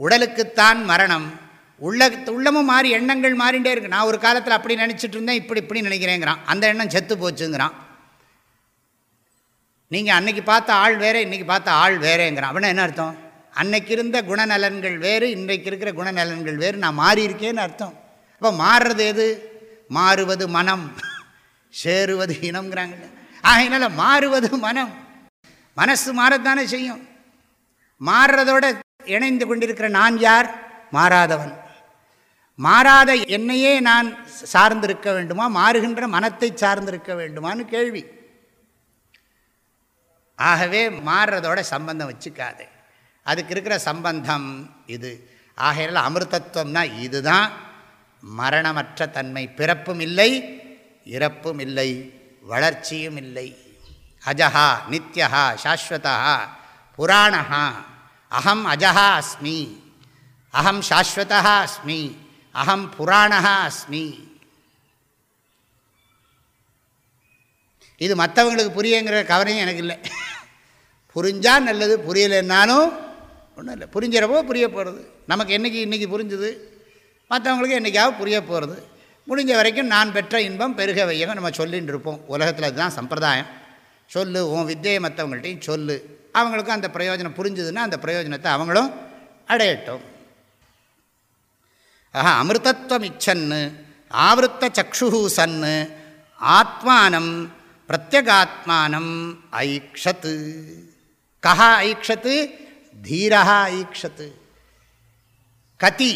உடலுக்குத்தான் மரணம். உள்ள உள்ளமும் மாறி எண்ணங்கள் மாறிண்டே இருக்கு. நான் ஒரு காலத்தில் அப்படி நினச்சிட்டு இருந்தேன் இப்படி இப்படி நினைக்கிறேங்கிறான். அந்த எண்ணம் செத்து போச்சுங்கிறான். நீங்கள் அன்னைக்கு பார்த்த ஆள் வேறு இன்றைக்கி பார்த்த ஆள் வேறேங்கிறான். அப்படின்னா என்ன அர்த்தம்? அன்னைக்கு இருந்த குணநலன்கள் வேறு இன்றைக்கு இருக்கிற குணநலன்கள் வேறு. நான் மாறியிருக்கேன்னு அர்த்தம். அப்போ மாறுறது எது? மாறுவது மனம். சேருவது இனம்ங்கிறாங்க ஆகையினால மாறுவது மனம். மனசு மாறத்தானே செய்யும். மாறுறதோட இணைந்து கொண்டிருக்கிற நான் யார்? மாறாதவன். மாறாத என்னையே நான் சார்ந்திருக்க வேண்டுமா? மாறுகின்ற மனத்தை சார்ந்திருக்க வேண்டுமான்னு கேள்வி. ஆகவே மாறுறதோட சம்பந்தம் வச்சுக்காது. அதுக்கு இருக்கிற சம்பந்தம் இது. ஆகையால் அமிர்தத்துவம்னா இதுதான். மரணமற்ற தன்மை. பிறப்பும் இல்லை இறப்பும் இல்லை வளர்ச்சியும் இல்லை. அஜஹா நித்யஹா சாஸ்வதா புராணா அகம் அஜஹா அஸ்மி. அகம் சாஸ்வதா அஸ்மி. அகம் புராணா அஸ்மி. இது மற்றவங்களுக்கு புரியுங்கிற கவனையும் எனக்கு இல்லை. புரிஞ்சால் நல்லது புரியலைன்னாலும் ஒன்றும் இல்லை. புரிஞ்சிடவோ புரிய போகிறது நமக்கு என்றைக்கு இன்றைக்கி புரிஞ்சுது? மற்றவங்களுக்கு என்றைக்காவது புரிய போகிறது முடிஞ்ச வரைக்கும் நான் பெற்ற இன்பம் பெருக வையகம் நம்ம சொல்லின்னு இருப்போம். உலகத்தில் அதுதான் சம்பிரதாயம். சொல்லு உன் வித்தியை மற்றவங்கள்ட்டையும் சொல்லு. அவங்களுக்கும் அந்த பிரயோஜனம் புரிஞ்சுதுன்னா அந்த பிரயோஜனத்தை அவங்களும் அடையட்டும். ஆஹா அமிர்தத்வம் இச்சன்னு ஆவருத்த சக்ஷு சன்னு ஆத்மானம் பிரத்யகாத்மானம் ஐக்ஷத்து. கஹா ஐக்ஷத்து? தீரா ஈக்ஷத்து கதி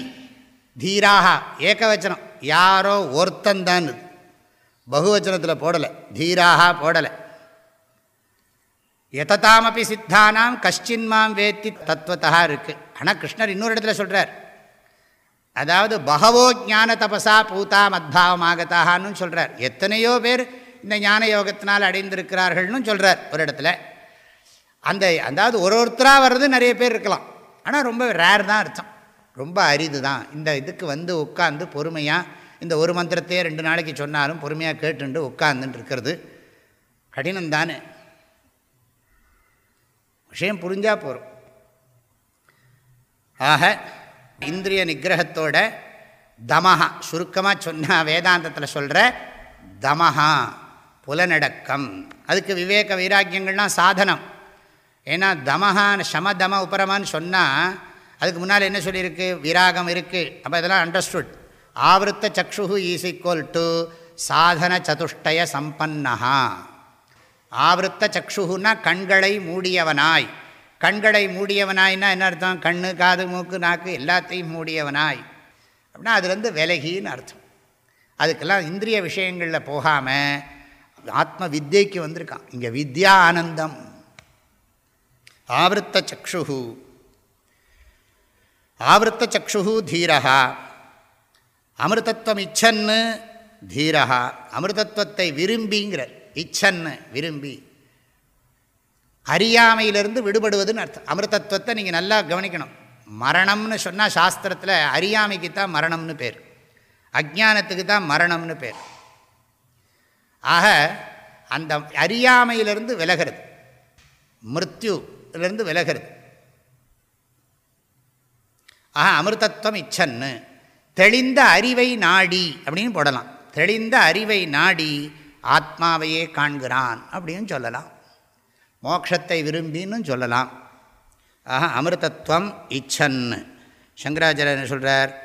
தீராகா ஏகவச்சனம் யாரோ ஒருத்தந்தான் பகுவச்சனத்தில் போடலை தீராகா போடலை। எததாமப்பி சித்தானாம் கஷ்டின்மாம் வேத்தி தத்துவத்தா இருக்குது ஆனால் கிருஷ்ணர் இன்னொரு இடத்துல சொல்கிறார் அதாவது பகவோ ஞான தபசா பூதா மத்பாவமாகத்தாகான்னு சொல்கிறார் எத்தனையோ பேர் இந்த ஞான யோகத்தினால் அடைந்திருக்கிறார்கள்னு சொல்கிறார் ஒரு இடத்துல. அந்த அதாவது ஒரு ஒருத்தராக வர்றது நிறைய பேர் இருக்கலாம். ஆனால் ரொம்ப ரேர் தான் அர்த்தம். ரொம்ப அரிது தான். இந்த இதுக்கு வந்து உட்காந்து பொறுமையாக இந்த ஒரு மந்திரத்தையே ரெண்டு நாளைக்கு சொன்னாலும் பொறுமையாக கேட்டுண்டு உட்காந்துட்டு இருக்கிறது கடினம் தானே. விஷயம் புரிஞ்சால் போகிறோம் ஆக இந்திரிய நிகிரகத்தோட தமஹா சுருக்கமாக சொன்னால் வேதாந்தத்தில் சொல்கிற தமஹா புலநடக்கம் அதுக்கு விவேக வைராக்கியங்கள்னால் சாதனம். ஏன்னா தமஹான் சமதம உபரமான்னு சொன்னால் அதுக்கு முன்னால் என்ன சொல்லியிருக்கு? விராகம் இருக்குது அப்போ இதெல்லாம் அண்டர்ஸ்டுட் ஆவருத்த சக்ஷு ஈஸ் ஈக்குவல் டு சாதன சதுஷ்டய சம்பன்னஹா. ஆவருத்த சக்ஷுன்னா கண்களை மூடியவனாய். கண்களை மூடியவனாய்னா என்ன அர்த்தம்? கண்ணு காது மூக்கு நாக்கு எல்லாத்தையும் மூடியவனாய். அப்படின்னா அதுலேருந்து விலகின்னு அர்த்தம். அதுக்கெல்லாம் இந்திரிய விஷயங்களில் போகாமல் ஆத்ம வித்யைக்கு வந்திருக்கான். இங்கே வித்யா ஆனந்தம் ஆவருத்த சக்ஷு ஆவருத்த சக்ஷு தீரகா அமிர்தத்வம் இச்சன்னு தீரகா அமிர்தத்வத்தை விரும்பிங்கிறார் இச்சன்னு விரும்பி. அறியாமையிலிருந்து விடுபடுவதுன்னு அர்த்தம். அமிர்தத்வத்தை நீங்கள் நல்லா கவனிக்கணும். மரணம்னு சொன்னால் சாஸ்திரத்தில் அறியாமைக்கு தான் மரணம்னு பேர். அஜானத்துக்கு தான் மரணம்னு பேர். ஆக அந்த அறியாமையிலிருந்து விலகிறது. இருந்து விலகிறது ஆக அமிர்தத்துவம் இச்சன்னு. தெளிந்த அறிவை நாடி அப்படின்னு போடலாம். தெளிந்த அறிவை நாடி ஆத்மாவையே காண்கிறான் அப்படின்னு சொல்லலாம். மோக்ஷத்தை விரும்பின்னு சொல்லலாம். ஆஹா அமிர்தத்வம் இச்சன்னு. சங்கராச்சாரியன் சொல்கிறார்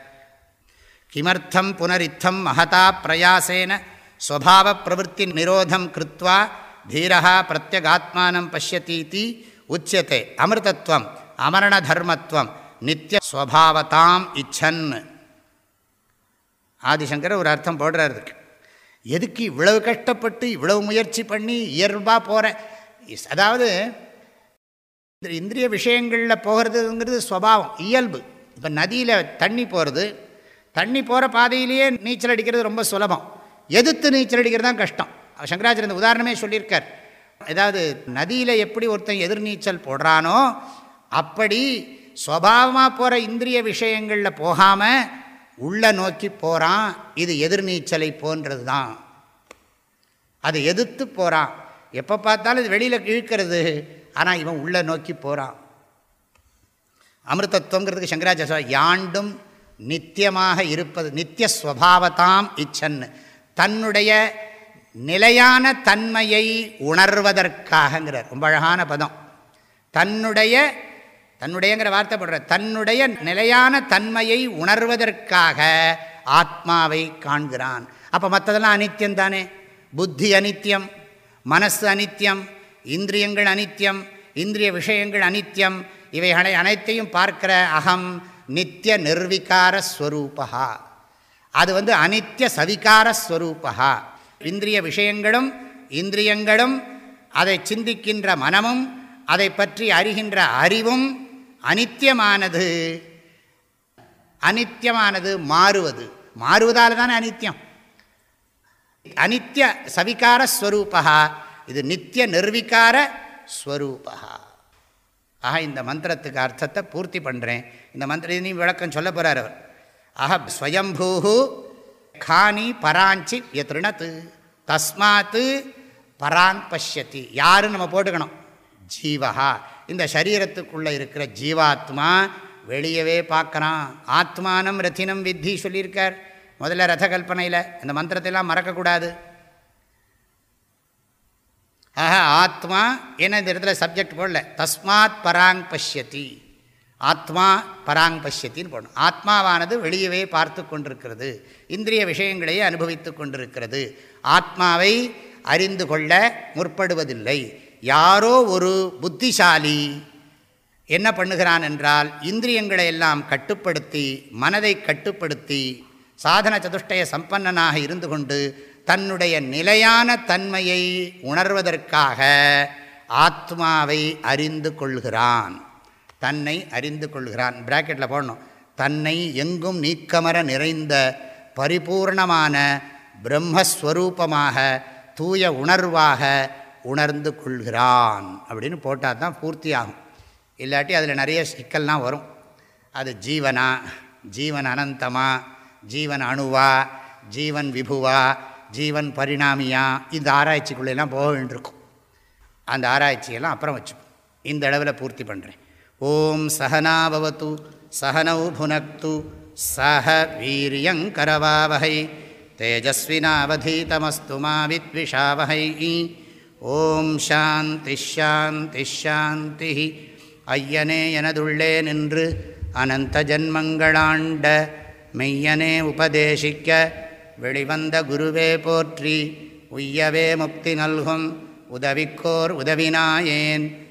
கிமர்த்தம் புனரித்தம் மகதா பிரயாசேன ஸ்வபாவ பிரவருத்தி நிரோதம் கிருத்வா தீரா பிரத்யகாத்மானம் பசியத்தீதி உச்சியத்தை அமிர்தத்வம் அமரண தர்மத்துவம் நித்திய ஸ்வபாவத்தாம் இச்சன். ஆதிசங்கர் ஒரு அர்த்தம் போடுறார் இருக்கு எதுக்கு இவ்வளவு கஷ்டப்பட்டு இவ்வளவு முயற்சி பண்ணி இயல்பாக போகிற அதாவது இந்திரிய விஷயங்களில் போகிறதுங்கிறது ஸ்வபாவம் இயல்பு. இப்போ நதியில் தண்ணி போகிறது தண்ணி போகிற பாதையிலேயே நீச்சல் அடிக்கிறது ரொம்ப சுலபம். எதிர்த்து நீச்சல் அடிக்கிறது தான் கஷ்டம். சங்கராச்சாரிய உதாரணமே சொல்லியிருக்கார். ஏதாவது நதியில் எப்படி ஒருத்தன் எதிர்நீச்சல் போடுறானோ அப்படி ஸ்வபாவமாக போகிற இந்திரிய விஷயங்களில் போகாமல் உள்ளே நோக்கி போகிறான் இது எதிர்நீச்சலை போன்றது தான் அதை எதிர்த்து போகிறான் எப்போ பார்த்தாலும் இது வெளியில் இழுக்கிறது. ஆனால் இவன் உள்ளே நோக்கி போகிறான் அமிர்தத்துவங்கிறதுக்கு சங்கராச்சாரிய யாண்டும் நித்தியமாக இருப்பது நித்திய ஸ்வபாவத்தாம் இச்சன்னு. தன்னுடைய நிலையான தன்மையை உணர்வதற்காகங்கிறார். ரொம்ப அழகான பதம். தன்னுடைய தன்னுடையங்கிற வார்த்தை போடுற தன்னுடைய நிலையான தன்மையை உணர்வதற்காக ஆத்மாவை காண்கிறான். அப்போ மற்றதெல்லாம் அனித்தியம் தானே? புத்தி அனித்தியம் மனசு அனித்தியம் இந்திரியங்கள் அனித்தியம் இந்திரிய விஷயங்கள் அனித்தியம் இவைகளை அனைத்தையும் பார்க்கிற அகம் நித்திய நிர்விகார ஸ்வரூபா அது வந்து அனித்திய சவிகார ஸ்வரூபா இந்திரிய விஷயங்களும் இந்திரியங்களும் அதை சிந்திக்கின்ற மனமும் அதை பற்றி அறிகின்ற அறிவும் அனித்தியமானது. அனித்தியமானது மாறுவது. மாறுவதால் தானே அனித்தியம். அனித்திய சவிகார ஸ்வரூபா. இது நித்திய நிர்விகார ஸ்வரூபா. ஆக இந்த மந்திரத்துக்கு அர்த்தத்தை பூர்த்தி பண்ணுறேன் இந்த மந்திரம் விளக்கம் சொல்ல போகிறார் அவர். ஆக ஸ்வயம்பூ காணி பராஞ்சி எத்திருணத்து தஸ்மாத்து பராங் பஷ்யத்தி யாருன்னு நம்ம போட்டுக்கணும்? ஜீவஹா. இந்த சரீரத்துக்குள்ளே இருக்கிற ஜீவாத்மா வெளியவே பார்க்குறான். ஆத்மானம் ரத்தினம் வித்தி சொல்லியிருக்கார். முதல்ல ரத கல்பனையில் இந்த மந்திரத்தைலாம் மறக்கக்கூடாது. ஆஹா ஆத்மா என்ன இந்த இடத்துல சப்ஜெக்ட் போடல. தஸ்மாத் பராங் பஷ்யத்தி ஆத்மா பராங் பசியத்தின்னு போடணும். ஆத்மாவானது வெளியவே பார்த்து கொண்டிருக்கிறது. இந்திரிய விஷயங்களையே அனுபவித்து கொண்டிருக்கிறது. ஆத்மாவை அறிந்து கொள்ள முற்படுவதில்லை. யாரோ ஒரு புத்திசாலி என்ன பண்ணுகிறான் என்றால் இந்திரியங்களை எல்லாம் கட்டுப்படுத்தி மனதை கட்டுப்படுத்தி சாதன சதுஷ்டய சம்பன்னனாக இருந்து கொண்டு தன்னுடைய நிலையான தன்மையை உணர்வதற்காக ஆத்மாவை அறிந்து கொள்கிறான். தன்னை அறிந்து கொள்கிறான். பிராக்கெட்டில் போடணும். தன்னை எங்கும் நீக்கமர நிறைந்த பரிபூர்ணமான பிரம்மஸ்வரூபமாக தூய உணர்வாக உணர்ந்து கொள்கிறான். அப்படின்னு போட்டால் தான் பூர்த்தி ஆகும் இல்லாட்டி அதில் நிறைய சிக்கல்லாம் வரும். அது ஜீவனா ஜீவன் அனந்தமா ஜீவன் அணுவா ஜீவன் விபுவா ஜீவன் பரிணாமியா இந்த ஆராய்ச்சிக்குள்ளெல்லாம் போக வேண்டியிருக்கும். அந்த ஆராய்ச்சியெல்லாம் அப்புறம் வச்சுப்போம். இந்த அளவில் பூர்த்தி பண்ணுறேன் ஓம் சகனாபவத்து சகனௌ புனக்து சஹ வீரியங்கரவாவகை தேஜஸ்வினாவதீதமஸ்து மாவித்விஷாவகை ஓம் சாந்தி ஷாந்தி ஷாந்தி. ஐயனே எனதுள்ளே நின்று அனந்த ஜன்மங்களாண்ட மெய்யனே உபதேசிக்க வெளிவந்த குருவே போற்றி உய்யவே முக்தி நல்கும் உதவிக்கோர் உதவினாயேன்.